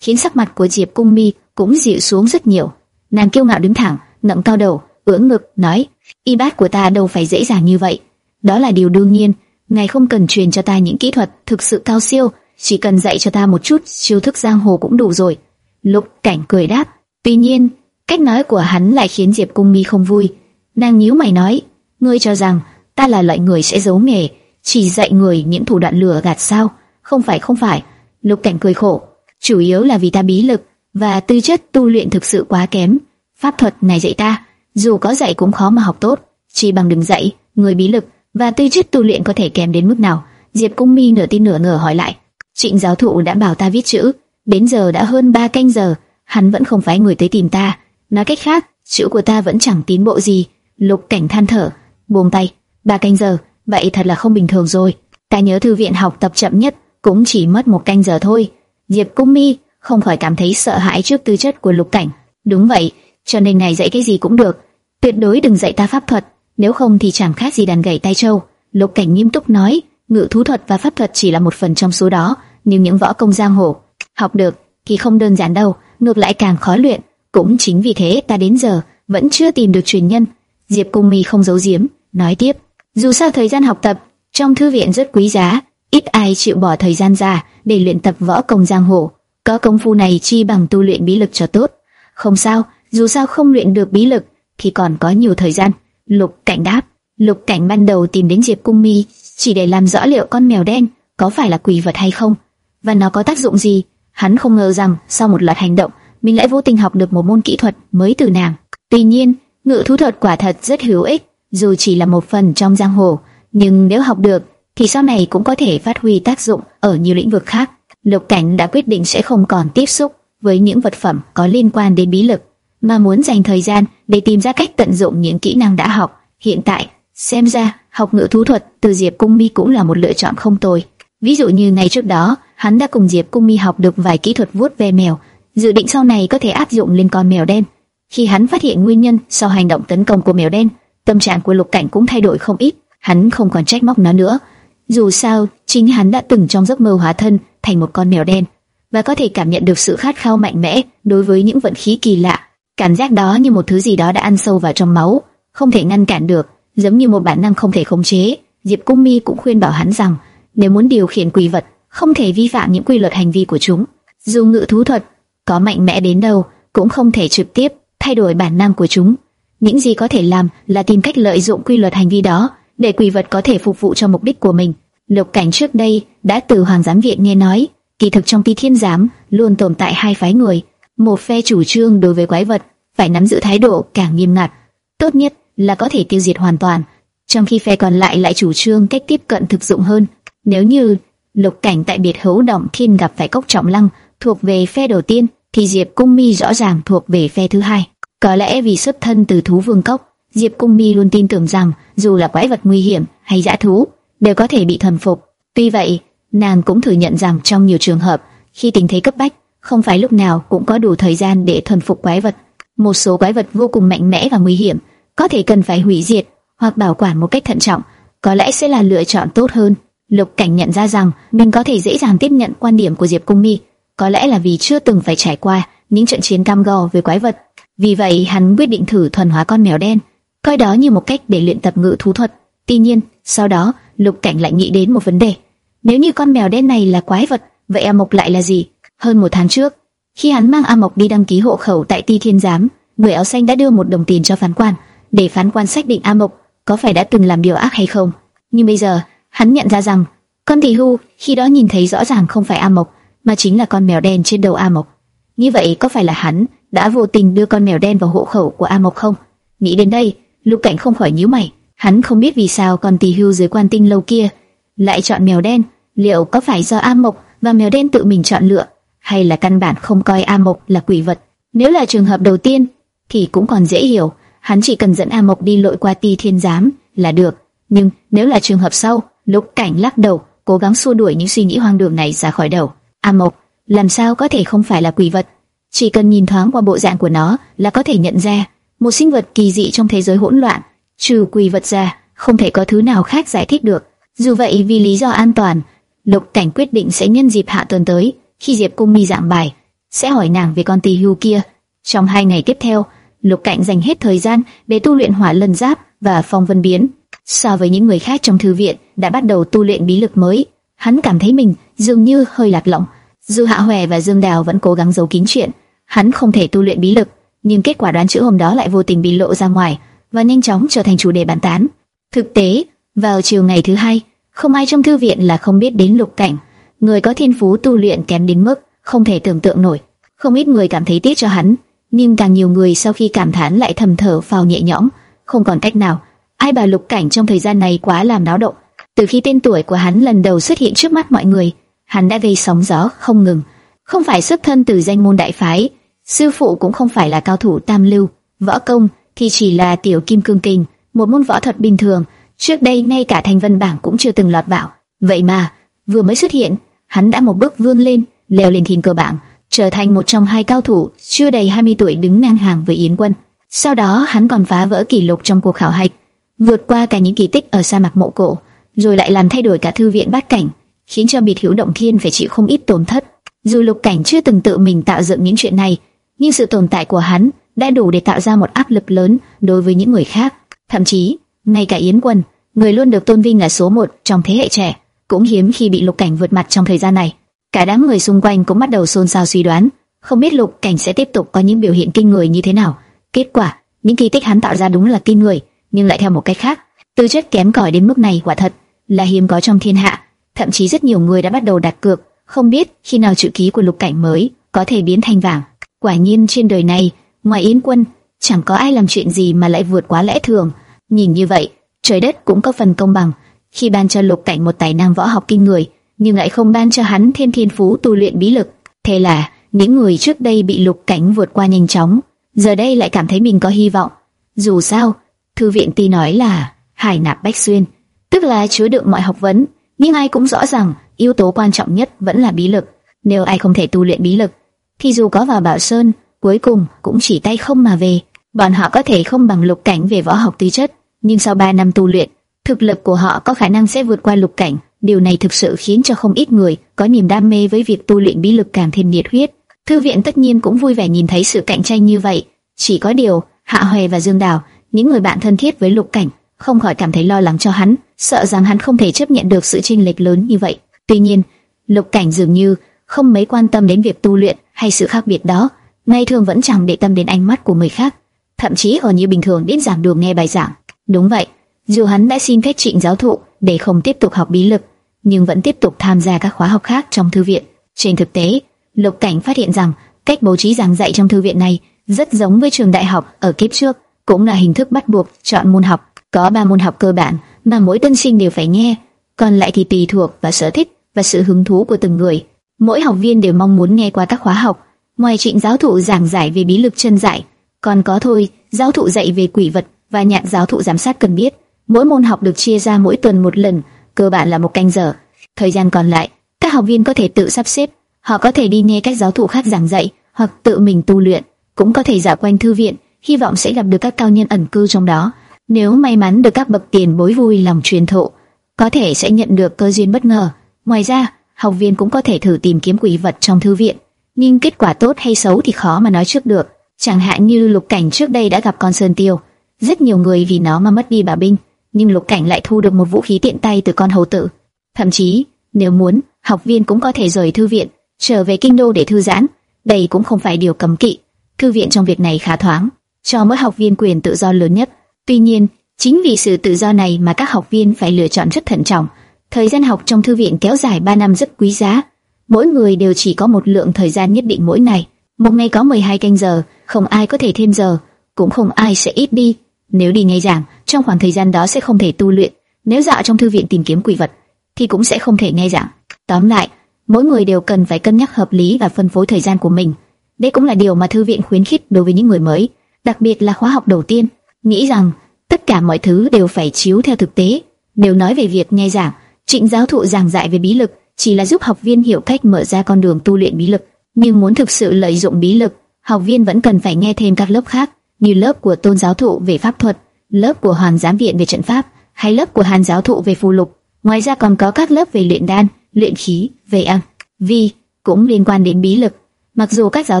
khiến sắc mặt của Diệp Cung Mi cũng dịu xuống rất nhiều. Nàng kiêu ngạo đứng thẳng, ngẩng cao đầu, ưỡn ngực, nói: "Y bát của ta đâu phải dễ dàng như vậy. Đó là điều đương nhiên, ngài không cần truyền cho ta những kỹ thuật thực sự cao siêu, chỉ cần dạy cho ta một chút chiêu thức giang hồ cũng đủ rồi." Lục Cảnh cười đáp. Tuy nhiên, cách nói của hắn lại khiến Diệp Cung Mi không vui. Nàng nhíu mày nói: "Ngươi cho rằng ta là loại người sẽ giấu nghề, chỉ dạy người những thủ đoạn lừa gạt sao? Không phải không phải." Lục Cảnh cười khổ, chủ yếu là vì ta bí lực và tư chất tu luyện thực sự quá kém. Pháp thuật này dạy ta, dù có dạy cũng khó mà học tốt, chỉ bằng đừng dạy, người bí lực và tư chất tu luyện có thể kém đến mức nào? Diệp Cung Mi nửa tin nửa ngờ hỏi lại. Trịnh giáo thụ đã bảo ta viết chữ, đến giờ đã hơn 3 canh giờ, hắn vẫn không phái người tới tìm ta. Nói cách khác, chữ của ta vẫn chẳng tiến bộ gì. Lục Cảnh than thở, buông tay. Ba canh giờ, vậy thật là không bình thường rồi. Ta nhớ thư viện học tập chậm nhất cũng chỉ mất một canh giờ thôi. Diệp Cung Mi không khỏi cảm thấy sợ hãi trước tư chất của Lục Cảnh. Đúng vậy, cho nên ngài dạy cái gì cũng được, tuyệt đối đừng dạy ta pháp thuật, nếu không thì chẳng khác gì đàn gậy Tay trâu. Lục Cảnh nghiêm túc nói, ngự thú thuật và pháp thuật chỉ là một phần trong số đó, nhưng những võ công giang hồ học được thì không đơn giản đâu, ngược lại càng khó luyện. Cũng chính vì thế ta đến giờ vẫn chưa tìm được truyền nhân. Diệp Cung Mi không giấu giếm, nói tiếp, dù sao thời gian học tập trong thư viện rất quý giá, ít ai chịu bỏ thời gian ra để luyện tập võ công giang hồ. Có công phu này chi bằng tu luyện bí lực cho tốt. Không sao, dù sao không luyện được bí lực thì còn có nhiều thời gian. Lục Cảnh đáp. Lục Cảnh ban đầu tìm đến Diệp Cung Mi chỉ để làm rõ liệu con mèo đen có phải là quỷ vật hay không và nó có tác dụng gì. Hắn không ngờ rằng sau một loạt hành động, mình lại vô tình học được một môn kỹ thuật mới từ nàng. Tuy nhiên, ngự thú thuật quả thật rất hữu ích, dù chỉ là một phần trong giang hồ, nhưng nếu học được thì sau này cũng có thể phát huy tác dụng ở nhiều lĩnh vực khác. Lục Cảnh đã quyết định sẽ không còn tiếp xúc với những vật phẩm có liên quan đến bí lực, mà muốn dành thời gian để tìm ra cách tận dụng những kỹ năng đã học. Hiện tại, xem ra học ngự thú thuật từ Diệp Cung Mi cũng là một lựa chọn không tồi. Ví dụ như ngày trước đó, hắn đã cùng Diệp Cung Mi học được vài kỹ thuật vuốt ve mèo, dự định sau này có thể áp dụng lên con mèo đen. Khi hắn phát hiện nguyên nhân sau hành động tấn công của mèo đen, tâm trạng của Lục Cảnh cũng thay đổi không ít. Hắn không còn trách móc nó nữa. Dù sao, chính hắn đã từng trong giấc mơ hóa thân thành một con mèo đen và có thể cảm nhận được sự khát khao mạnh mẽ đối với những vận khí kỳ lạ. Cảm giác đó như một thứ gì đó đã ăn sâu vào trong máu, không thể ngăn cản được, giống như một bản năng không thể khống chế. Diệp Cung Mi cũng khuyên bảo hắn rằng, nếu muốn điều khiển quỷ vật, không thể vi phạm những quy luật hành vi của chúng. Dù ngự thú thuật có mạnh mẽ đến đâu, cũng không thể trực tiếp thay đổi bản năng của chúng. Những gì có thể làm là tìm cách lợi dụng quy luật hành vi đó để quỷ vật có thể phục vụ cho mục đích của mình. Lục Cảnh trước đây đã từ Hoàng giám viện nghe nói, kỳ thực trong Ti Thiên giám luôn tồn tại hai phái người, một phe chủ trương đối với quái vật phải nắm giữ thái độ càng nghiêm ngặt, tốt nhất là có thể tiêu diệt hoàn toàn, trong khi phe còn lại lại chủ trương cách tiếp cận thực dụng hơn. Nếu như Lục Cảnh tại biệt hữu động thiên gặp phải cốc trọng lăng thuộc về phe đầu tiên, thì Diệp Cung Mi rõ ràng thuộc về phe thứ hai. Có lẽ vì xuất thân từ thú vương cốc, Diệp Cung Mi luôn tin tưởng rằng dù là quái vật nguy hiểm hay dã thú, đều có thể bị thần phục. Tuy vậy, nàng cũng thừa nhận rằng trong nhiều trường hợp, khi tình thế cấp bách, không phải lúc nào cũng có đủ thời gian để thần phục quái vật. Một số quái vật vô cùng mạnh mẽ và nguy hiểm, có thể cần phải hủy diệt hoặc bảo quản một cách thận trọng, có lẽ sẽ là lựa chọn tốt hơn. Lục Cảnh nhận ra rằng mình có thể dễ dàng tiếp nhận quan điểm của Diệp Cung Mi, có lẽ là vì chưa từng phải trải qua những trận chiến cam go với quái vật. Vì vậy, hắn quyết định thử thuần hóa con mèo đen, coi đó như một cách để luyện tập ngự thú thuật. Tuy nhiên, sau đó, Lục Cảnh lại nghĩ đến một vấn đề. Nếu như con mèo đen này là quái vật, vậy A Mộc lại là gì? Hơn một tháng trước, khi hắn mang A Mộc đi đăng ký hộ khẩu tại Ti Thiên Giám, người áo xanh đã đưa một đồng tiền cho phán quan, để phán quan xác định A Mộc có phải đã từng làm điều ác hay không. Nhưng bây giờ, hắn nhận ra rằng, con tỷ hưu khi đó nhìn thấy rõ ràng không phải A Mộc, mà chính là con mèo đen trên đầu A Mộc. Như vậy có phải là hắn đã vô tình đưa con mèo đen vào hộ khẩu của A Mộc không? Nghĩ đến đây, Lục Cảnh không khỏi nhíu mày. Hắn không biết vì sao con tỳ hưu dưới quan tinh lâu kia lại chọn mèo đen. Liệu có phải do A Mộc và mèo đen tự mình chọn lựa, hay là căn bản không coi A Mộc là quỷ vật? Nếu là trường hợp đầu tiên, thì cũng còn dễ hiểu. Hắn chỉ cần dẫn A Mộc đi lội qua Ti Thiên Giám là được. Nhưng nếu là trường hợp sau, Lục Cảnh lắc đầu, cố gắng xua đuổi những suy nghĩ hoang đường này ra khỏi đầu. A Mộc, làm sao có thể không phải là quỷ vật? Chỉ cần nhìn thoáng qua bộ dạng của nó là có thể nhận ra một sinh vật kỳ dị trong thế giới hỗn loạn. Trừ quỷ vật ra, không thể có thứ nào khác giải thích được. Dù vậy, vì lý do an toàn, Lục Cảnh quyết định sẽ nhân dịp hạ tuần tới, khi Diệp Cung Mi giảng bài, sẽ hỏi nàng về con tỳ hưu kia. Trong hai ngày tiếp theo, Lục Cảnh dành hết thời gian để tu luyện hỏa lân giáp và phong vân biến. So với những người khác trong thư viện đã bắt đầu tu luyện bí lực mới, hắn cảm thấy mình dường như hơi lạc lõng. Dù Hạ Hoè và Dương Đào vẫn cố gắng giấu kín chuyện, hắn không thể tu luyện bí lực, nhưng kết quả đoán chữ hôm đó lại vô tình bị lộ ra ngoài và nhanh chóng trở thành chủ đề bàn tán. Thực tế, vào chiều ngày thứ hai, không ai trong thư viện là không biết đến Lục Cảnh, người có thiên phú tu luyện kém đến mức không thể tưởng tượng nổi. Không ít người cảm thấy tiếc cho hắn, nhưng càng nhiều người sau khi cảm thán lại thầm thở phào nhẹ nhõm, không còn cách nào. Ai bà Lục Cảnh trong thời gian này quá làm náo động. Từ khi tên tuổi của hắn lần đầu xuất hiện trước mắt mọi người, hắn đã gây sóng gió không ngừng. Không phải xuất thân từ danh môn đại phái, sư phụ cũng không phải là cao thủ tam lưu, võ công thì chỉ là tiểu kim cương kình một môn võ thuật bình thường. Trước đây ngay cả thành vân bảng cũng chưa từng lọt vào. Vậy mà vừa mới xuất hiện, hắn đã một bước vươn lên, leo lên thiên cơ bảng, trở thành một trong hai cao thủ chưa đầy 20 tuổi đứng ngang hàng với Yến Quân. Sau đó hắn còn phá vỡ kỷ lục trong cuộc khảo hạch, vượt qua cả những kỳ tích ở sa mạc mộ cổ, rồi lại làm thay đổi cả thư viện bát cảnh, khiến cho biệt hữu động thiên phải chịu không ít tổn thất. Dù lục cảnh chưa từng tự mình tạo dựng những chuyện này, nhưng sự tồn tại của hắn đã đủ để tạo ra một áp lực lớn đối với những người khác. Thậm chí, ngay cả Yến Quân, người luôn được tôn vinh là số một trong thế hệ trẻ, cũng hiếm khi bị lục cảnh vượt mặt trong thời gian này. Cả đám người xung quanh cũng bắt đầu xôn xao suy đoán, không biết lục cảnh sẽ tiếp tục có những biểu hiện kinh người như thế nào. Kết quả, những kỳ tích hắn tạo ra đúng là kinh người, nhưng lại theo một cách khác, tư chất kém cỏi đến mức này quả thật là hiếm có trong thiên hạ. Thậm chí rất nhiều người đã bắt đầu đặt cược, không biết khi nào chữ ký của lục cảnh mới có thể biến thành vàng. Quả nhiên trên đời này, ngoài Yến Quân, chẳng có ai làm chuyện gì mà lại vượt quá lẽ thường. Nhìn như vậy, trời đất cũng có phần công bằng, khi ban cho lục cảnh một tài năng võ học kinh người, nhưng lại không ban cho hắn thêm thiên phú tu luyện bí lực. Thế là những người trước đây bị lục cảnh vượt qua nhanh chóng, giờ đây lại cảm thấy mình có hy vọng. Dù sao, thư viện ti nói là hải nạp bách xuyên, tức là chứa đựng mọi học vấn, nhưng ai cũng rõ rằng yếu tố quan trọng nhất vẫn là bí lực. Nếu ai không thể tu luyện bí lực, thì dù có vào Bảo Sơn, cuối cùng cũng chỉ tay không mà về. Bọn họ có thể không bằng lục cảnh về võ học tư chất, nhưng sau 3 năm tu luyện, thực lực của họ có khả năng sẽ vượt qua lục cảnh. Điều này thực sự khiến cho không ít người có niềm đam mê với việc tu luyện bí lực càng thêm nhiệt huyết. Thư viện tất nhiên cũng vui vẻ nhìn thấy sự cạnh tranh như vậy. Chỉ có điều, Hạ Hoè và Dương Đào, những người bạn thân thiết với Lục Cảnh, không khỏi cảm thấy lo lắng cho hắn, sợ rằng hắn không thể chấp nhận được sự chênh lệch lớn như vậy. Tuy nhiên, Lục Cảnh dường như không mấy quan tâm đến việc tu luyện hay sự khác biệt đó, ngày thường vẫn chẳng để tâm đến ánh mắt của người khác, thậm chí ở như bình thường đến giảng đường nghe bài giảng. Đúng vậy, dù hắn đã xin phép trịnh giáo thụ để không tiếp tục học bí lực, nhưng vẫn tiếp tục tham gia các khóa học khác trong thư viện. Trên thực tế, Lục Cảnh phát hiện rằng cách bố trí giảng dạy trong thư viện này rất giống với trường đại học ở kiếp trước, cũng là hình thức bắt buộc chọn môn học. Có ba môn học cơ bản mà mỗi tân sinh đều phải nghe, còn lại thì tùy thuộc vào sở thích và sự hứng thú của từng người. Mỗi học viên đều mong muốn nghe qua các khóa học. Ngoài trịnh giáo thụ giảng giải về bí lực chân giải, còn có thôi giáo thụ dạy về quỷ vật và nhạn giáo thụ giám sát cần biết. Mỗi môn học được chia ra mỗi tuần một lần, cơ bản là một canh giờ. Thời gian còn lại, các học viên có thể tự sắp xếp, họ có thể đi nghe các giáo thụ khác giảng dạy, hoặc tự mình tu luyện, cũng có thể dạo quanh thư viện, hy vọng sẽ gặp được các cao nhân ẩn cư trong đó. Nếu may mắn được các bậc tiền bối vui lòng truyền thụ, có thể sẽ nhận được cơ duyên bất ngờ. Ngoài ra, học viên cũng có thể thử tìm kiếm quỷ vật trong thư viện, nhưng kết quả tốt hay xấu thì khó mà nói trước được. Chẳng hạn như Lục Cảnh trước đây đã gặp con sơn tiêu, rất nhiều người vì nó mà mất đi bà binh, nhưng Lục Cảnh lại thu được một vũ khí tiện tay từ con hầu tử. Thậm chí, nếu muốn, học viên cũng có thể rời thư viện, trở về kinh đô để thư giãn. Đây cũng không phải điều cấm kỵ. Thư viện trong việc này khá thoáng, cho mỗi học viên quyền tự do lớn nhất. Tuy nhiên, chính vì sự tự do này mà các học viên phải lựa chọn rất thận trọng. Thời gian học trong thư viện kéo dài 3 năm rất quý giá. Mỗi người đều chỉ có một lượng thời gian nhất định mỗi ngày. Một ngày có 12 canh giờ, không ai có thể thêm giờ, cũng không ai sẽ ít đi. Nếu đi ngay giảng, trong khoảng thời gian đó sẽ không thể tu luyện. Nếu dạo trong thư viện tìm kiếm quỷ vật, thì cũng sẽ không thể nghe giảng. Tóm lại, mỗi người đều cần phải cân nhắc hợp lý và phân phối thời gian của mình. Đây cũng là điều mà thư viện khuyến khích đối với những người mới, đặc biệt là khóa học đầu tiên, nghĩ rằng tất cả mọi thứ đều phải chiếu theo thực tế. Nếu nói về việc nghe giảng, Trịnh giáo thụ giảng dạy về bí lực chỉ là giúp học viên hiểu cách mở ra con đường tu luyện bí lực, nhưng muốn thực sự lợi dụng bí lực, học viên vẫn cần phải nghe thêm các lớp khác, như lớp của Tôn giáo thụ về pháp thuật, lớp của Hoàn giám viện về trận pháp, hay lớp của Hàn giáo thụ về phù lục. Ngoài ra còn có các lớp về luyện đan, luyện khí, về âm, vi cũng liên quan đến bí lực. Mặc dù các giáo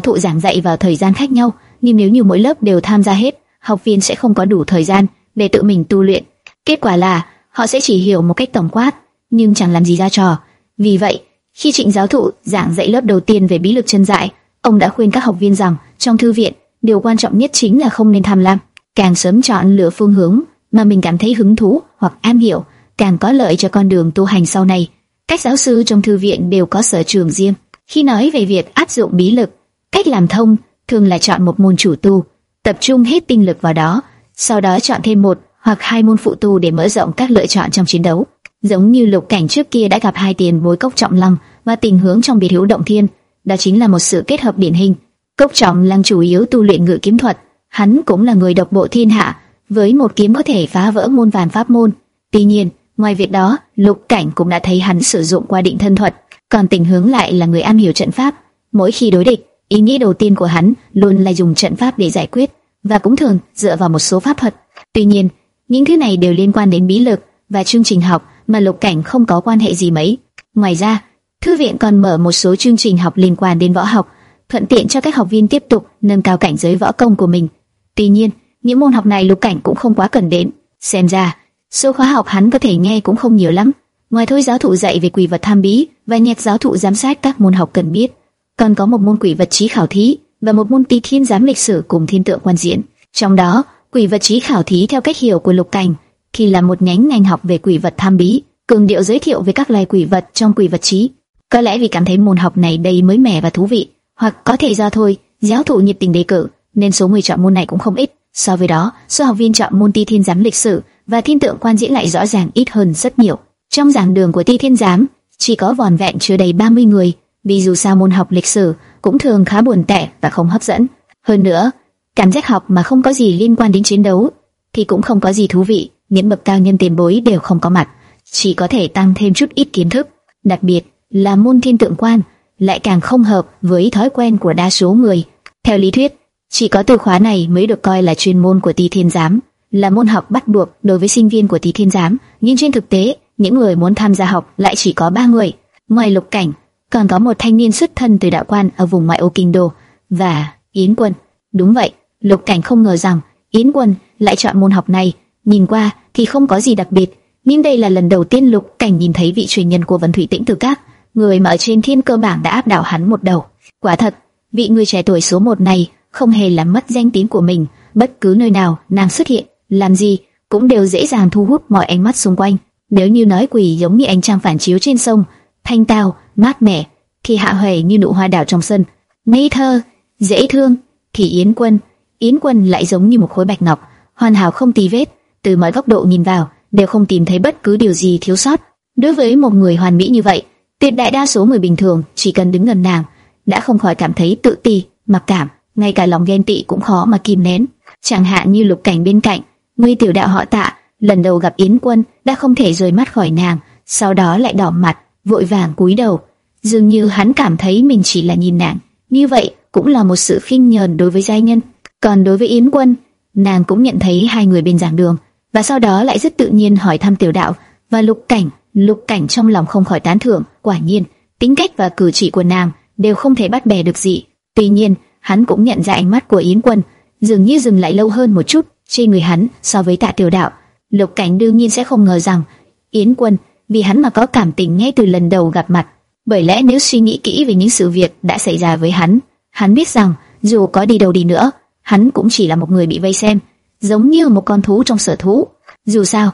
thụ giảng dạy vào thời gian khác nhau, nhưng nếu như mỗi lớp đều tham gia hết, học viên sẽ không có đủ thời gian để tự mình tu luyện. Kết quả là họ sẽ chỉ hiểu một cách tổng quát, nhưng chẳng làm gì ra trò. Vì vậy, khi Trịnh giáo thụ giảng dạy lớp đầu tiên về bí lực chân dại, ông đã khuyên các học viên rằng trong thư viện, điều quan trọng nhất chính là không nên tham lam, càng sớm chọn lựa phương hướng mà mình cảm thấy hứng thú hoặc am hiểu, càng có lợi cho con đường tu hành sau này. Các giáo sư trong thư viện đều có sở trường riêng. Khi nói về việc áp dụng bí lực, cách làm thông thường là chọn một môn chủ tu, tập trung hết tinh lực vào đó, sau đó chọn thêm một hoặc hai môn phụ tu để mở rộng các lựa chọn trong chiến đấu. Giống như lục cảnh trước kia đã gặp hai tiền bối cốc trọng lăng và tình hướng trong biệt hữu động thiên, đó chính là một sự kết hợp điển hình. Cốc trọng lăng chủ yếu tu luyện ngự kiếm thuật, hắn cũng là người độc bộ thiên hạ, với một kiếm có thể phá vỡ môn vàn pháp môn. Tuy nhiên, ngoài việc đó, lục cảnh cũng đã thấy hắn sử dụng qua định thân thuật, còn tình hướng lại là người am hiểu trận pháp. Mỗi khi đối địch, ý nghĩ đầu tiên của hắn luôn là dùng trận pháp để giải quyết, và cũng thường dựa vào một số pháp thuật. Tuy nhiên, những thứ này đều liên quan đến bí lực và chương trình học mà Lục Cảnh không có quan hệ gì mấy. Ngoài ra, thư viện còn mở một số chương trình học liên quan đến võ học, thuận tiện cho các học viên tiếp tục nâng cao cảnh giới võ công của mình. Tuy nhiên, những môn học này Lục Cảnh cũng không quá cần đến. Xem ra, số khóa học hắn có thể nghe cũng không nhiều lắm. Ngoài thôi giáo thụ dạy về quỷ vật tham bí và nhạc giáo thụ giám sát các môn học cần biết, còn có một môn quỷ vật trí khảo thí và một môn tí thiên giám lịch sử cùng thiên tượng quan diễn. Trong đó, quỷ vật trí khảo thí theo cách hiểu của Lục Cảnh thì là một nhánh ngành học về quỷ vật tham bí, cường điệu giới thiệu về các loài quỷ vật trong quỷ vật trí. Có lẽ vì cảm thấy môn học này đầy mới mẻ và thú vị, hoặc có thể do thôi, giáo thụ nhiệt tình đề cử, nên số người chọn môn này cũng không ít. So với đó, số học viên chọn môn ti thiên giám lịch sử và thiên tượng quan diễn lại rõ ràng ít hơn rất nhiều. Trong giảng đường của ti thiên giám, chỉ có vòn vẹn chưa đầy 30 người, vì dù sao môn học lịch sử cũng thường khá buồn tẻ và không hấp dẫn. Hơn nữa, cảm giác học mà không có gì liên quan đến chiến đấu thì cũng không có gì thú vị. Những bậc cao nhân tiền bối đều không có mặt, chỉ có thể tăng thêm chút ít kiến thức. Đặc biệt là môn thiên tượng quan lại càng không hợp với thói quen của đa số người. Theo lý thuyết, chỉ có từ khóa này mới được coi là chuyên môn của Tỳ Thiên Giám, là môn học bắt buộc đối với sinh viên của Tỳ Thiên Giám. Nhưng trên thực tế, những người muốn tham gia học lại chỉ có ba người. Ngoài Lục Cảnh, còn có một thanh niên xuất thân từ đạo quan ở vùng ngoại ô kinh đô và Yến Quân. Đúng vậy, Lục Cảnh không ngờ rằng Yến Quân lại chọn môn học này. Nhìn qua thì không có gì đặc biệt, nhưng đây là lần đầu tiên Lục Cảnh nhìn thấy vị truyền nhân của Vân Thủy Tĩnh Tử Các, người mà ở trên thiên cơ bảng đã áp đảo hắn một đầu. Quả thật, vị người trẻ tuổi số một này không hề làm mất danh tiếng của mình, bất cứ nơi nào nàng xuất hiện, làm gì cũng đều dễ dàng thu hút mọi ánh mắt xung quanh. Nếu như nói quỷ giống như ánh trăng phản chiếu trên sông, thanh tao, mát mẻ, thì Hạ Huệ như nụ hoa đào trong sân, ngây thơ, dễ thương, thì Yến Quân, Yến Quân lại giống như một khối bạch ngọc, hoàn hảo không tì vết, từ mọi góc độ nhìn vào đều không tìm thấy bất cứ điều gì thiếu sót. Đối với một người hoàn mỹ như vậy, tuyệt đại đa số người bình thường chỉ cần đứng gần nàng đã không khỏi cảm thấy tự ti, mặc cảm, ngay cả lòng ghen tị cũng khó mà kìm nén. Chẳng hạn như Lục Cảnh bên cạnh, Nguy tiểu đạo họ Tạ, lần đầu gặp Yến Quân đã không thể rời mắt khỏi nàng, sau đó lại đỏ mặt, vội vàng cúi đầu, dường như hắn cảm thấy mình chỉ là nhìn nàng, như vậy cũng là một sự khinh nhờn đối với giai nhân. Còn đối với Yến Quân, nàng cũng nhận thấy hai người bên giảng đường, và sau đó lại rất tự nhiên hỏi thăm tiểu đạo và Lục Cảnh. Lục Cảnh trong lòng không khỏi tán thưởng, quả nhiên tính cách và cử chỉ của nàng đều không thể bắt bè được gì. Tuy nhiên, hắn cũng nhận ra ánh mắt của Yến Quân dường như dừng lại lâu hơn một chút trên người hắn so với Tạ Tiểu Đạo. Lục Cảnh đương nhiên sẽ không ngờ rằng Yến Quân vì hắn mà có cảm tình ngay từ lần đầu gặp mặt. Bởi lẽ nếu suy nghĩ kỹ về những sự việc đã xảy ra với hắn, hắn biết rằng dù có đi đâu đi nữa, hắn cũng chỉ là một người bị vây xem, giống như một con thú trong sở thú. Dù sao,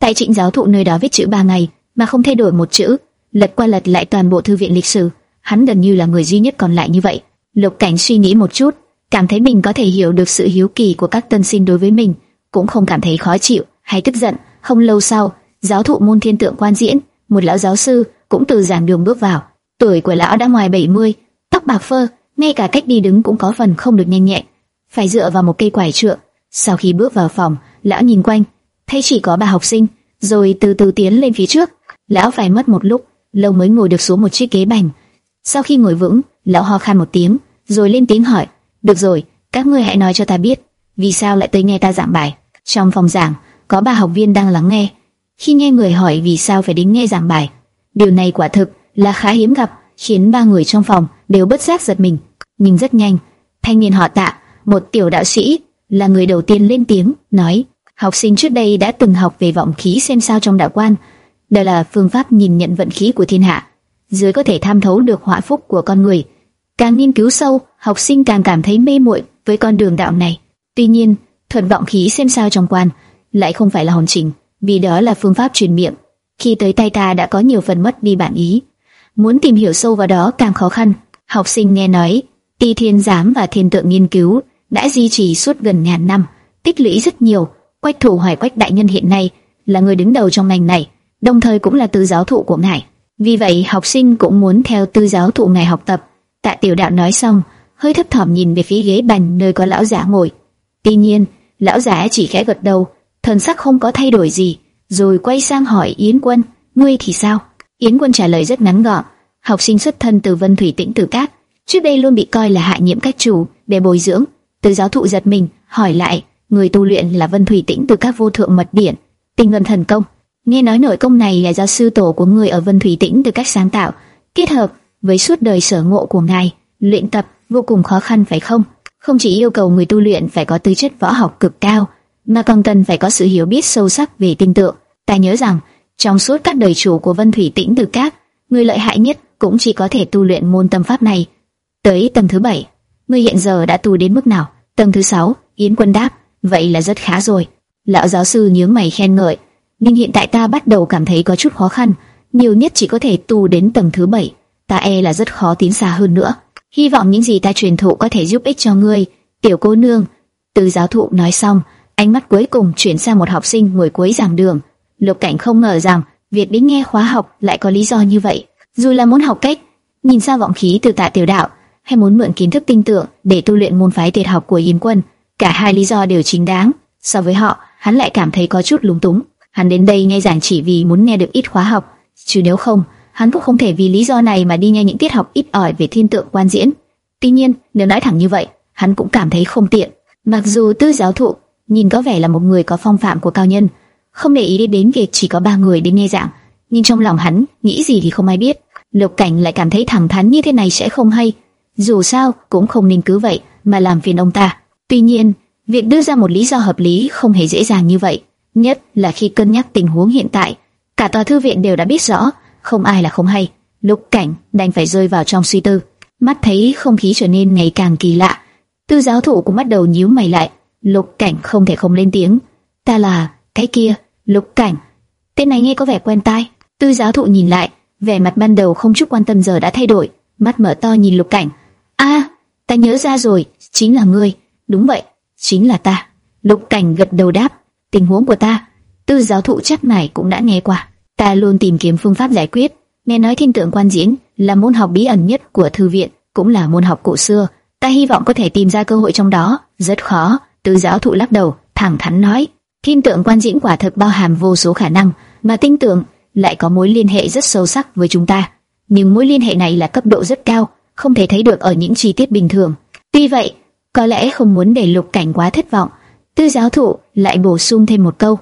tại trịnh giáo thụ nơi đó viết chữ ba ngày mà không thay đổi một chữ, lật qua lật lại toàn bộ thư viện lịch sử, hắn gần như là người duy nhất còn lại như vậy. Lục Cảnh suy nghĩ một chút, cảm thấy mình có thể hiểu được sự hiếu kỳ của các tân sinh đối với mình, cũng không cảm thấy khó chịu hay tức giận. Không lâu sau, giáo thụ môn thiên tượng quan diễn, một lão giáo sư cũng từ giảng đường bước vào. Tuổi của lão đã ngoài 70, tóc bạc phơ, ngay cả cách đi đứng cũng có phần không được nhanh nhẹn, phải dựa vào một cây quải trượng. Sau khi bước vào phòng, lão nhìn quanh, thấy chỉ có ba học sinh, rồi từ từ tiến lên phía trước. Lão phải mất một lúc, lâu mới ngồi được xuống một chiếc ghế bành. Sau khi ngồi vững, lão ho khan một tiếng, rồi lên tiếng hỏi: "Được rồi, các ngươi hãy nói cho ta biết, vì sao lại tới nghe ta giảng bài?" Trong phòng giảng, có ba học viên đang lắng nghe. Khi nghe người hỏi vì sao phải đến nghe giảng bài, điều này quả thực là khá hiếm gặp, khiến ba người trong phòng đều bất giác giật mình. Nhưng rất nhanh, thanh niên họ Tạ, một tiểu đạo sĩ, là người đầu tiên lên tiếng, nói: "Học sinh trước đây đã từng học về vọng khí xem sao trong đạo quan, đây là phương pháp nhìn nhận vận khí của thiên hạ, dưới có thể tham thấu được họa phúc của con người." Càng nghiên cứu sâu, học sinh càng cảm thấy mê muội với con đường đạo này. Tuy nhiên, thuật vọng khí xem sao trong quan lại không phải là hoàn chỉnh, vì đó là phương pháp truyền miệng. Khi tới tay ta đã có nhiều phần mất đi bản ý. Muốn tìm hiểu sâu vào đó càng khó khăn. Học sinh nghe nói, Ti Thiên Giám và Thiên Tượng nghiên cứu đã duy trì suốt gần ngàn năm, tích lũy rất nhiều. Quách Thủ Hoài Quách đại nhân hiện nay là người đứng đầu trong ngành này, đồng thời cũng là tư giáo thụ của ngài. Vì vậy, học sinh cũng muốn theo tư giáo thụ ngài học tập. Tạ Tiểu Đạo nói xong, hơi thấp thỏm nhìn về phía ghế bành nơi có lão giả ngồi. Tuy nhiên, lão giả chỉ khẽ gật đầu, thần sắc không có thay đổi gì, rồi quay sang hỏi Yến Quân, ngươi thì sao? Yến Quân trả lời rất ngắn gọn, học sinh xuất thân từ Vân Thủy Tĩnh Tử Cát, trước đây luôn bị coi là hạ nhiệm cách chủ để bồi dưỡng. Từ giáo thụ giật mình, hỏi lại, người tu luyện là Vân Thủy Tĩnh từ các vô thượng mật điển, tinh ngân thần công. Nghe nói nội công này là do sư tổ của người ở Vân Thủy Tĩnh từ cách sáng tạo, kết hợp với suốt đời sở ngộ của ngài, luyện tập vô cùng khó khăn phải không? Không chỉ yêu cầu người tu luyện phải có tư chất võ học cực cao, mà còn cần phải có sự hiểu biết sâu sắc về tinh tượng. Ta nhớ rằng, trong suốt các đời chủ của Vân Thủy Tĩnh từ các, người lợi hại nhất cũng chỉ có thể tu luyện môn tâm pháp này. Tới tầng thứ bảy, Ngươi hiện giờ đã tu đến mức nào? Tầng thứ sáu, Yến Quân đáp, vậy là rất khá rồi. Lão giáo sư nhớ mày khen ngợi, nhưng hiện tại ta bắt đầu cảm thấy có chút khó khăn, nhiều nhất chỉ có thể tu đến tầng thứ bảy, ta e là rất khó tiến xa hơn nữa. Hy vọng những gì ta truyền thụ có thể giúp ích cho ngươi, tiểu cô nương. Từ giáo thụ nói xong, ánh mắt cuối cùng chuyển sang một học sinh ngồi cuối giảng đường. Lục Cảnh không ngờ rằng việc đến nghe khóa học lại có lý do như vậy. Dù là muốn học cách nhìn xa vọng khí từ Tạ Tiểu Đạo, hay muốn mượn kiến thức tinh tượng để tu luyện môn phái tuyệt học của Yến Quân, cả hai lý do đều chính đáng. So với họ, hắn lại cảm thấy có chút lúng túng. Hắn đến đây nghe giảng chỉ vì muốn nghe được ít khóa học, chứ nếu không, hắn cũng không thể vì lý do này mà đi nghe những tiết học ít ỏi về thiên tượng quan diễn. Tuy nhiên, nếu nói thẳng như vậy, hắn cũng cảm thấy không tiện. Mặc dù tư giáo thụ nhìn có vẻ là một người có phong phạm của cao nhân, không để ý đến việc chỉ có ba người đến nghe giảng, nhưng trong lòng hắn nghĩ gì thì không ai biết. Lục Cảnh lại cảm thấy thẳng thắn như thế này sẽ không hay. Dù sao cũng không nên cứ vậy mà làm phiền ông ta. Tuy nhiên, việc đưa ra một lý do hợp lý không hề dễ dàng như vậy, nhất là khi cân nhắc tình huống hiện tại. Cả tòa thư viện đều đã biết rõ, không ai là không hay. Lục Cảnh đành phải rơi vào trong suy tư, mắt thấy không khí trở nên ngày càng kỳ lạ. Tư giáo thụ cũng bắt đầu nhíu mày lại. Lục Cảnh không thể không lên tiếng. Ta là cái kia, Lục Cảnh. Tên này nghe có vẻ quen tai. Tư giáo thụ nhìn lại, vẻ mặt ban đầu không chút quan tâm giờ đã thay đổi, mắt mở to nhìn Lục Cảnh. A, ta nhớ ra rồi, chính là ngươi. Đúng vậy, chính là ta. Lục Cảnh gật đầu đáp, tình huống của ta, tư giáo thụ chắc này cũng đã nghe qua. Ta luôn tìm kiếm phương pháp giải quyết. Nghe nói thiên tượng quan diễn là môn học bí ẩn nhất của thư viện, cũng là môn học cổ xưa. Ta hy vọng có thể tìm ra cơ hội trong đó. Rất khó. Tư giáo thụ lắc đầu, thẳng thắn nói. Thiên tượng quan diễn quả thực bao hàm vô số khả năng, mà tinh tượng lại có mối liên hệ rất sâu sắc với chúng ta. Nhưng mối liên hệ này là cấp độ rất cao, không thể thấy được ở những chi tiết bình thường. Tuy vậy, có lẽ không muốn để lục cảnh quá thất vọng, tư giáo thụ lại bổ sung thêm một câu.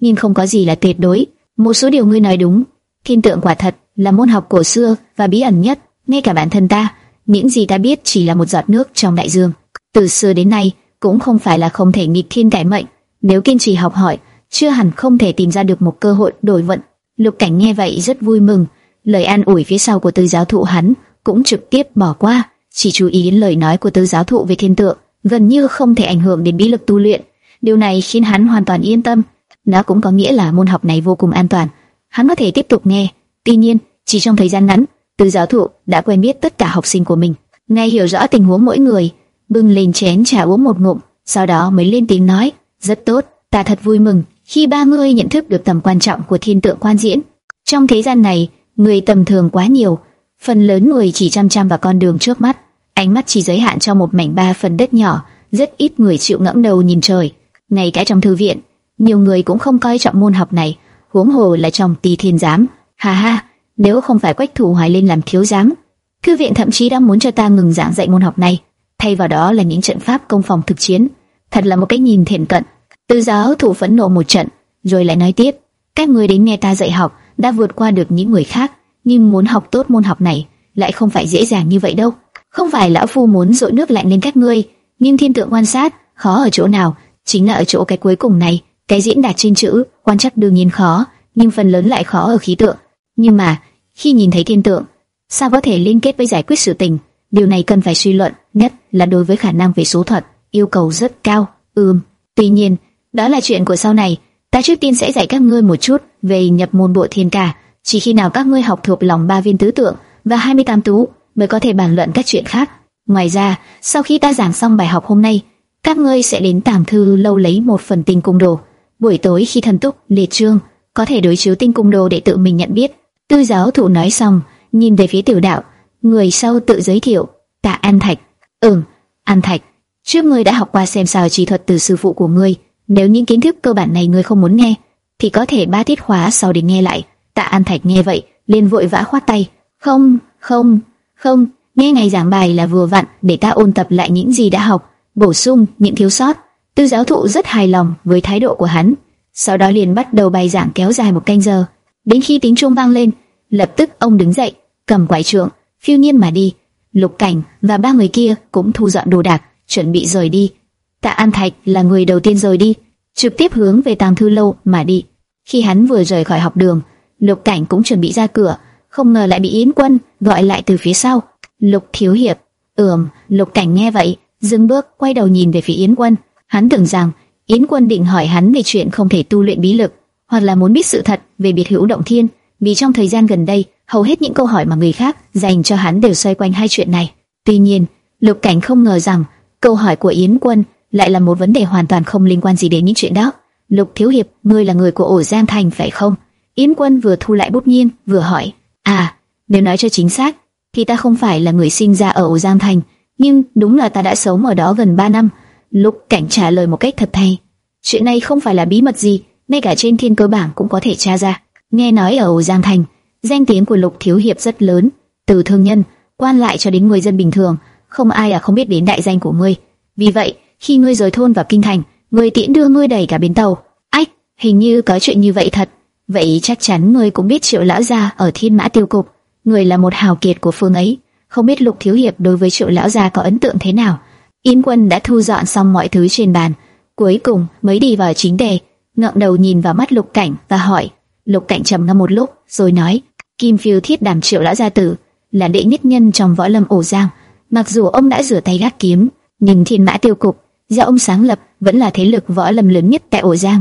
Nhưng không có gì là tuyệt đối, một số điều ngươi nói đúng. Thiên tượng quả thật là môn học cổ xưa và bí ẩn nhất, ngay cả bản thân ta, những gì ta biết chỉ là một giọt nước trong đại dương. Từ xưa đến nay, cũng không phải là không thể nghịch thiên cải mệnh, nếu kiên trì học hỏi, chưa hẳn không thể tìm ra được một cơ hội đổi vận. Lục Cảnh nghe vậy rất vui mừng, lời an ủi phía sau của tư giáo thụ hắn cũng trực tiếp bỏ qua, chỉ chú ý lời nói của tư giáo thụ về thiên tượng, gần như không thể ảnh hưởng đến bí lực tu luyện. Điều này khiến hắn hoàn toàn yên tâm. Nó cũng có nghĩa là môn học này vô cùng an toàn, hắn có thể tiếp tục nghe. Tuy nhiên, chỉ trong thời gian ngắn, tư giáo thụ đã quen biết tất cả học sinh của mình, ngay hiểu rõ tình huống mỗi người, bưng lên chén trà uống một ngụm, sau đó mới lên tiếng nói, rất tốt, ta thật vui mừng khi ba người nhận thức được tầm quan trọng của thiên tượng quan diễn. Trong thế gian này, người tầm thường quá nhiều, phần lớn người chỉ chăm chăm vào con đường trước mắt, ánh mắt chỉ giới hạn cho một mảnh ba phần đất nhỏ, rất ít người chịu ngẫm đầu nhìn trời. Ngay cả trong thư viện, nhiều người cũng không coi trọng môn học này, huống hồ là trong tỳ thiên giám. Ha ha, nếu không phải quách thủ hoài lên làm thiếu giám, thư viện thậm chí đã muốn cho ta ngừng giảng dạy môn học này, thay vào đó là những trận pháp công phòng thực chiến. Thật là một cái nhìn thiện cận. Tư giáo thủ phẫn nộ một trận, rồi lại nói tiếp, các người đến nghe ta dạy học đã vượt qua được những người khác, nhưng muốn học tốt môn học này lại không phải dễ dàng như vậy đâu. Không phải lão phu muốn dội nước lạnh lên các ngươi, nhưng thiên tượng quan sát khó ở chỗ nào, chính là ở chỗ cái cuối cùng này. Cái diễn đạt trên chữ quan chắc đương nhiên khó, nhưng phần lớn lại khó ở khí tượng. Nhưng mà khi nhìn thấy thiên tượng, sao có thể liên kết với giải quyết sự tình? Điều này cần phải suy luận, nhất là đối với khả năng về số thuật, yêu cầu rất cao. Ừm, tuy nhiên đó là chuyện của sau này. Ta trước tiên sẽ dạy các ngươi một chút về nhập môn bộ thiên cả chỉ khi nào các ngươi học thuộc lòng ba viên tứ tượng và 28 tú mới có thể bàn luận các chuyện khác. Ngoài ra, sau khi ta giảng xong bài học hôm nay, các ngươi sẽ đến tàng thư lâu lấy một phần tinh cung đồ. Buổi tối khi thần túc liệt trương, có thể đối chiếu tinh cung đồ để tự mình nhận biết. Tư giáo thụ nói xong, nhìn về phía tiểu đạo, người sau tự giới thiệu, tạ An Thạch. Ừm, An Thạch, trước ngươi đã học qua xem sao chi thuật từ sư phụ của ngươi, nếu những kiến thức cơ bản này ngươi không muốn nghe, thì có thể ba tiết khóa sau để nghe lại. Tạ An Thạch nghe vậy, liền vội vã khoát tay. Không, không, không, nghe ngày giảng bài là vừa vặn để ta ôn tập lại những gì đã học, bổ sung những thiếu sót. Tư giáo thụ rất hài lòng với thái độ của hắn, sau đó liền bắt đầu bài giảng kéo dài một canh giờ, đến khi tiếng chuông vang lên, lập tức ông đứng dậy, cầm quải trượng, phiêu nhiên mà đi. Lục Cảnh và ba người kia cũng thu dọn đồ đạc, chuẩn bị rời đi. Tạ An Thạch là người đầu tiên rời đi, trực tiếp hướng về Tàng Thư lâu mà đi. Khi hắn vừa rời khỏi học đường, Lục Cảnh cũng chuẩn bị ra cửa, không ngờ lại bị Yến Quân gọi lại từ phía sau. Lục Thiếu Hiệp, ừm, Lục Cảnh nghe vậy, dừng bước, quay đầu nhìn về phía Yến Quân. Hắn tưởng rằng Yến Quân định hỏi hắn về chuyện không thể tu luyện bí lực, hoặc là muốn biết sự thật về biệt hữu động thiên, vì trong thời gian gần đây, hầu hết những câu hỏi mà người khác dành cho hắn đều xoay quanh hai chuyện này. Tuy nhiên, Lục Cảnh không ngờ rằng câu hỏi của Yến Quân lại là một vấn đề hoàn toàn không liên quan gì đến những chuyện đó. Lục Thiếu Hiệp, ngươi là người của ổ Giang Thành phải không? Yến Quân vừa thu lại bút nhiên, vừa hỏi. À, nếu nói cho chính xác, thì ta không phải là người sinh ra ở Âu Giang Thành, nhưng đúng là ta đã sống ở đó gần 3 năm. Lục Cảnh trả lời một cách thật thay. Chuyện này không phải là bí mật gì, ngay cả trên thiên cơ bảng cũng có thể tra ra. Nghe nói ở Âu Giang Thành, danh tiếng của Lục Thiếu Hiệp rất lớn, từ thương nhân, quan lại cho đến người dân bình thường, không ai à không biết đến đại danh của ngươi. Vì vậy, khi ngươi rời thôn vào kinh thành, người tiễn đưa ngươi đẩy cả bến tàu. Ách, hình như có chuyện như vậy thật. Vậy chắc chắn ngươi cũng biết Triệu lão gia ở Thiên Mã Tiêu Cục, người là một hào kiệt của phương ấy. Không biết Lục thiếu hiệp đối với Triệu lão gia có ấn tượng thế nào? Yến Quân đã thu dọn xong mọi thứ trên bàn, cuối cùng mới đi vào chính đề, ngẩng đầu nhìn vào mắt Lục Cảnh và hỏi. Lục Cảnh trầm ngâm một lúc, rồi nói: Kim Phiêu Thiết Đàm Triệu lão gia tử là đệ nhất nhân trong võ lâm ổ giang. Mặc dù ông đã rửa tay gác kiếm, nhưng Thiên Mã Tiêu Cục do ông sáng lập vẫn là thế lực võ lâm lớn nhất tại ổ giang.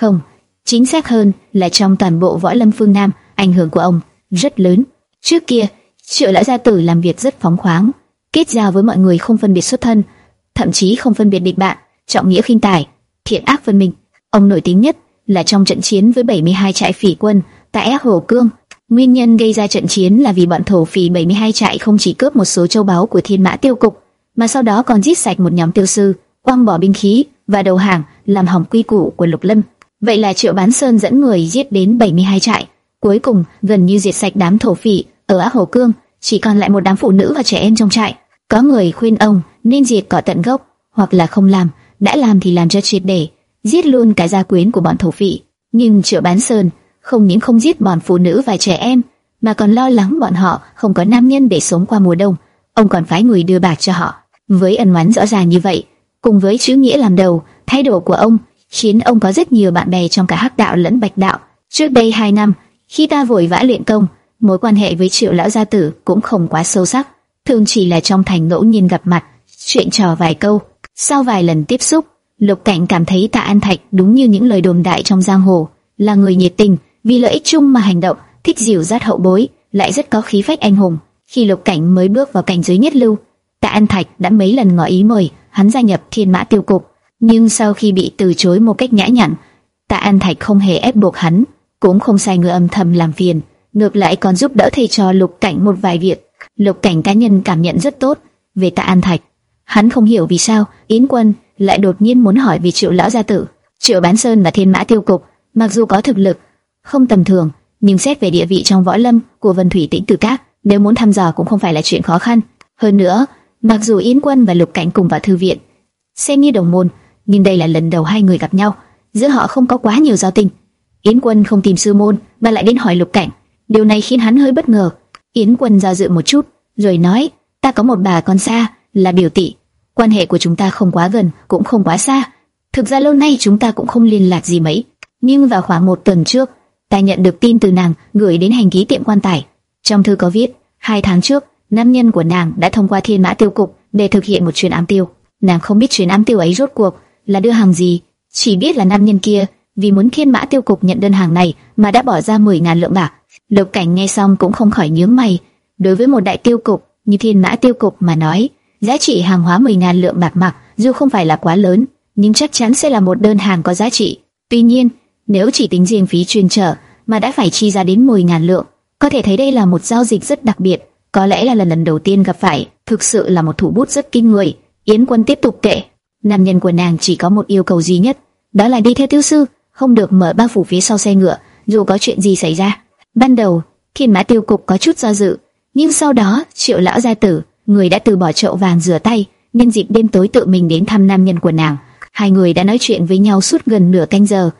Không, chính xác hơn là trong toàn bộ võ lâm phương Nam, ảnh hưởng của ông rất lớn. Trước kia, Triệu lão gia tử làm việc rất phóng khoáng, kết giao với mọi người không phân biệt xuất thân, thậm chí không phân biệt địch bạn, trọng nghĩa khinh tài, thiện ác phân minh. Ông nổi tiếng nhất là trong trận chiến với 72 trại phỉ quân tại Hồ Cương. Nguyên nhân gây ra trận chiến là vì bọn thổ phỉ 72 trại không chỉ cướp một số châu báu của Thiên Mã Tiêu cục, mà sau đó còn giết sạch một nhóm tiêu sư, quăng bỏ binh khí và đầu hàng, làm hỏng quy củ của Lục Lâm. Vậy là Triệu Bán Sơn dẫn người giết đến 72 trại, cuối cùng gần như diệt sạch đám thổ phỉ ở Á Hồ Cương, chỉ còn lại một đám phụ nữ và trẻ em trong trại. Có người khuyên ông nên diệt cỏ tận gốc, hoặc là không làm, đã làm thì làm cho triệt để, giết luôn cả gia quyến của bọn thổ phỉ. Nhưng Triệu Bán Sơn không những không giết bọn phụ nữ và trẻ em, mà còn lo lắng bọn họ không có nam nhân để sống qua mùa đông. Ông còn phái người đưa bạc cho họ. Với ân oán rõ ràng như vậy, cùng với chữ nghĩa làm đầu, thái độ của ông khiến ông có rất nhiều bạn bè trong cả hắc đạo lẫn bạch đạo. Trước đây hai năm, khi ta vội vã luyện công, mối quan hệ với triệu lão gia tử cũng không quá sâu sắc, thường chỉ là trong thành ngẫu nhiên gặp mặt, chuyện trò vài câu. Sau vài lần tiếp xúc, Lục Cảnh cảm thấy Tạ An Thạch đúng như những lời đồn đại trong giang hồ, là người nhiệt tình, vì lợi ích chung mà hành động, thích dìu dắt hậu bối, lại rất có khí phách anh hùng. Khi Lục Cảnh mới bước vào cảnh giới nhất lưu, Tạ An Thạch đã mấy lần ngỏ ý mời hắn gia nhập Thiên Mã Tiêu Cục, nhưng sau khi bị từ chối một cách nhã nhặn, Tạ An Thạch không hề ép buộc hắn, cũng không sai người âm thầm làm phiền, ngược lại còn giúp đỡ thầy trò Lục Cảnh một vài việc. Lục Cảnh cá nhân cảm nhận rất tốt về Tạ An Thạch. Hắn không hiểu vì sao Yến Quân lại đột nhiên muốn hỏi về Triệu lão gia tử. Triệu Bán Sơn và Thiên Mã Tiêu Cục, mặc dù có thực lực không tầm thường, nhưng xét về địa vị trong võ lâm của Vân Thủy Tĩnh Tử Các, nếu muốn thăm dò cũng không phải là chuyện khó khăn. Hơn nữa, mặc dù Yến Quân và Lục Cảnh cùng vào thư viện, xem như đồng môn, nhưng đây là lần đầu hai người gặp nhau, giữa họ không có quá nhiều giao tình. Yến Quân không tìm sư môn mà lại đến hỏi Lục Cảnh, điều này khiến hắn hơi bất ngờ. Yến Quân do dự một chút, rồi nói: "Ta có một bà con xa, là biểu tỷ, quan hệ của chúng ta không quá gần, cũng không quá xa. Thực ra lâu nay chúng ta cũng không liên lạc gì mấy, nhưng vào khoảng một tuần trước, ta nhận được tin từ nàng gửi đến hành ký tiệm quan tài. Trong thư có viết, hai tháng trước, nam nhân của nàng đã thông qua Thiên Mã Tiêu cục để thực hiện một chuyến ám tiêu. Nàng không biết chuyến ám tiêu ấy rốt cuộc là đưa hàng gì, chỉ biết là nam nhân kia vì muốn Thiên Mã Tiêu cục nhận đơn hàng này mà đã bỏ ra 10 ngàn lượng bạc. Lục Cảnh nghe xong cũng không khỏi nhướng mày. Đối với một đại tiêu cục như Thiên Mã Tiêu cục mà nói, giá trị hàng hóa 10 ngàn lượng bạc mặc dù không phải là quá lớn, nhưng chắc chắn sẽ là một đơn hàng có giá trị. Tuy nhiên, nếu chỉ tính riêng phí chuyên trở mà đã phải chi ra đến 10 ngàn lượng, có thể thấy đây là một giao dịch rất đặc biệt. Có lẽ là lần lần đầu tiên gặp phải, thực sự là một thủ bút rất kinh người. Yến Quân tiếp tục kể, nam nhân của nàng chỉ có một yêu cầu duy nhất, đó là đi theo tiêu sư, không được mở bao phủ phía sau xe ngựa, dù có chuyện gì xảy ra. Ban đầu, Thiên Mã Tiêu cục có chút do dự, nhưng sau đó, Triệu lão gia tử, người đã từ bỏ chậu vàng rửa tay, nhân dịp đêm tối tự mình đến thăm nam nhân của nàng, Hai người đã nói chuyện với nhau suốt gần nửa canh giờ,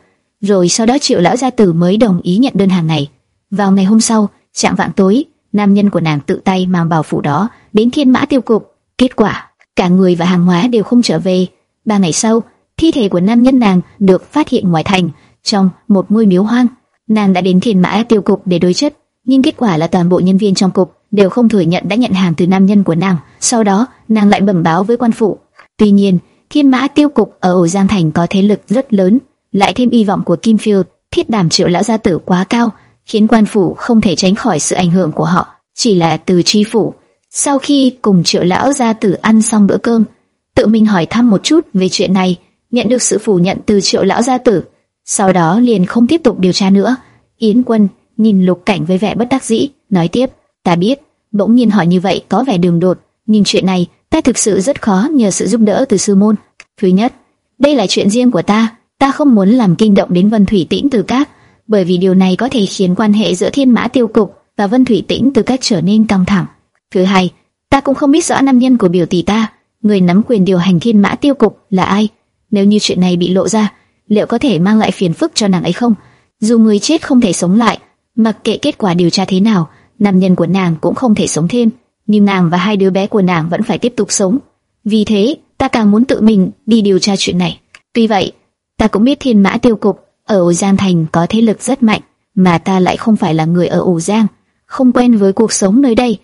rồi sau đó Triệu lão gia tử mới đồng ý nhận đơn hàng này. Vào ngày hôm sau, trạng vạng tối, nam nhân của nàng tự tay mang bảo phủ đó đến Thiên Mã Tiêu cục. Kết quả, cả người và hàng hóa đều không trở về. Ba ngày sau, thi thể của nam nhân nàng được phát hiện ngoài thành, trong một ngôi miếu hoang. Nàng đã đến Thiên Mã Tiêu cục để đối chất, nhưng kết quả là toàn bộ nhân viên trong cục đều không thừa nhận đã nhận hàng từ nam nhân của nàng. Sau đó, nàng lại bẩm báo với quan phụ. Tuy nhiên, Thiên Mã Tiêu cục ở Ổ Giang thành có thế lực rất lớn, lại thêm hy vọng của Kim Phiêu, thiết đảm triệu lão gia tử quá cao, khiến quan phủ không thể tránh khỏi sự ảnh hưởng của họ. Chỉ là từ tri phủ, sau khi cùng triệu lão gia tử ăn xong bữa cơm, tự mình hỏi thăm một chút về chuyện này, nhận được sự phủ nhận từ triệu lão gia tử. Sau đó liền không tiếp tục điều tra nữa. Yến Quân nhìn Lục Cảnh với vẻ bất đắc dĩ, nói tiếp: "Ta biết." Bỗng nhiên hỏi như vậy có vẻ đường đột, nhưng chuyện này ta thực sự rất khó nhờ sự giúp đỡ từ sư môn. Thứ nhất, đây là chuyện riêng của ta, ta không muốn làm kinh động đến Vân Thủy Tĩnh từ các, bởi vì điều này có thể khiến quan hệ giữa Thiên Mã Tiêu cục và Vân Thủy Tĩnh từ các trở nên căng thẳng. Thứ hai, ta cũng không biết rõ nam nhân của biểu tỷ ta, người nắm quyền điều hành Thiên Mã Tiêu cục là ai. Nếu như chuyện này bị lộ ra, liệu có thể mang lại phiền phức cho nàng ấy không? Dù người chết không thể sống lại, mặc kệ kết quả điều tra thế nào, nam nhân của nàng cũng không thể sống thêm, nhưng nàng và hai đứa bé của nàng vẫn phải tiếp tục sống. Vì thế, ta càng muốn tự mình đi điều tra chuyện này. Tuy vậy, ta cũng biết Thiên Mã Tiêu cục ở Ổ Giang thành có thế lực rất mạnh, mà ta lại không phải là người ở Ổ Giang, không quen với cuộc sống nơi đây,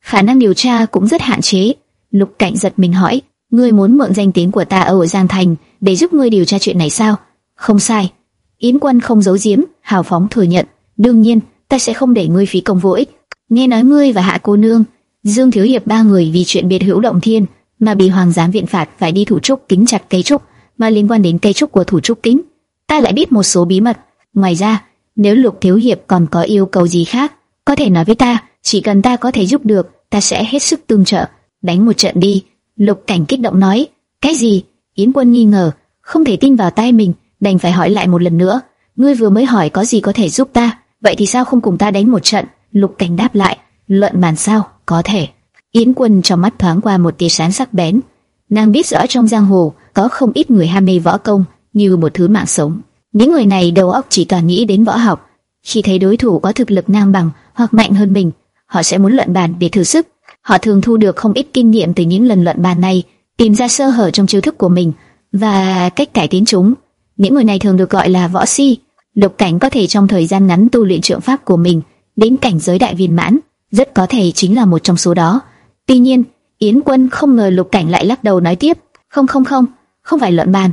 khả năng điều tra cũng rất hạn chế. Lục Cảnh giật mình hỏi, ngươi muốn mượn danh tiếng của ta ở Giang thành để giúp ngươi điều tra chuyện này sao? Không sai. Yến Quân không giấu giếm, hào phóng thừa nhận. Đương nhiên, ta sẽ không để ngươi phí công vô ích. Nghe nói ngươi và Hạ cô nương, Dương thiếu hiệp ba người vì chuyện biệt hữu động thiên mà bị hoàng giám viện phạt phải đi thủ trúc kính chặt cây trúc, mà liên quan đến cây trúc của thủ trúc kính, ta lại biết một số bí mật. Ngoài ra, nếu Lục thiếu hiệp còn có yêu cầu gì khác, có thể nói với ta, chỉ cần ta có thể giúp được, ta sẽ hết sức tương trợ. Đánh một trận đi. Lục cảnh kích động nói. Cái gì? Yến quân nghi ngờ, không thể tin vào tay mình, đành phải hỏi lại một lần nữa. Ngươi vừa mới hỏi có gì có thể giúp ta, vậy thì sao không cùng ta đánh một trận? Lục cảnh đáp lại. Luận bàn sao? Có thể. Yến quân trong mắt thoáng qua một tia sáng sắc bén. Nàng biết rõ trong giang hồ có không ít người ham mê võ công như một thứ mạng sống. Những người này đầu óc chỉ toàn nghĩ đến võ học. Khi thấy đối thủ có thực lực ngang bằng hoặc mạnh hơn mình, họ sẽ muốn luận bàn để thử sức. Họ thường thu được không ít kinh nghiệm từ những lần luận bàn này, tìm ra sơ hở trong chiêu thức của mình và cách cải tiến chúng. Những người này thường được gọi là võ si. Lục Cảnh có thể trong thời gian ngắn tu luyện trượng pháp của mình đến cảnh giới đại viên mãn, rất có thể chính là một trong số đó. Tuy nhiên, Yến Quân không ngờ Lục Cảnh lại lắc đầu nói tiếp, "Không không không, không phải luận bàn.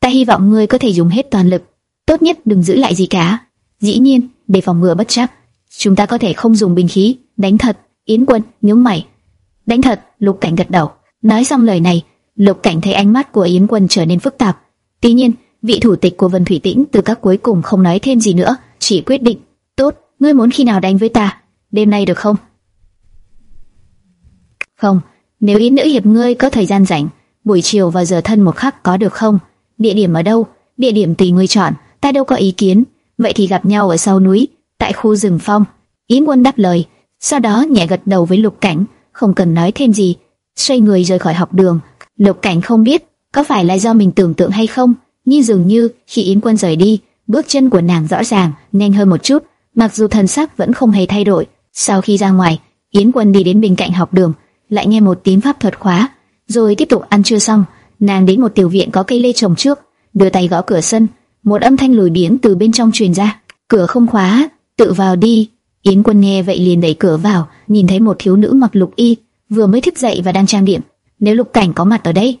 Ta hy vọng ngươi có thể dùng hết toàn lực, tốt nhất đừng giữ lại gì cả. Dĩ nhiên, để phòng ngừa bất chấp, chúng ta có thể không dùng binh khí, đánh thật." Yến Quân nhướng mày. "Đánh thật?" Lục Cảnh gật đầu. Nói xong lời này, Lục Cảnh thấy ánh mắt của Yến Quân trở nên phức tạp. Tuy nhiên, vị thủ tịch của Vân Thủy Tĩnh từ các cuối cùng không nói thêm gì nữa, chỉ quyết định, "Tốt, ngươi muốn khi nào đánh với ta? Đêm nay được không?" Không, nếu Yến nữ hiệp ngươi có thời gian rảnh, buổi chiều vào giờ thân một khắc có được không? Địa điểm ở đâu? Địa điểm tùy ngươi chọn, ta đâu có ý kiến. Vậy thì gặp nhau ở sau núi, tại khu rừng phong. Yến Quân đáp lời, sau đó nhẹ gật đầu với Lục Cảnh, không cần nói thêm gì, xoay người rời khỏi học đường. Lục Cảnh không biết có phải là do mình tưởng tượng hay không, nhưng dường như khi Yến Quân rời đi, bước chân của nàng rõ ràng nhanh hơn một chút, mặc dù thần sắc vẫn không hề thay đổi. Sau khi ra ngoài, Yến Quân đi đến bên cạnh học đường, lại nghe một tiếng pháp thuật khóa, rồi tiếp tục ăn trưa xong, nàng đến một tiểu viện có cây lê trồng trước, đưa tay gõ cửa sân, một âm thanh lùi biến từ bên trong truyền ra, cửa không khóa, tự vào đi. Yến Quân nghe vậy liền đẩy cửa vào, nhìn thấy một thiếu nữ mặc lục y, vừa mới thức dậy và đang trang điểm. Nếu Lục Cảnh có mặt ở đây,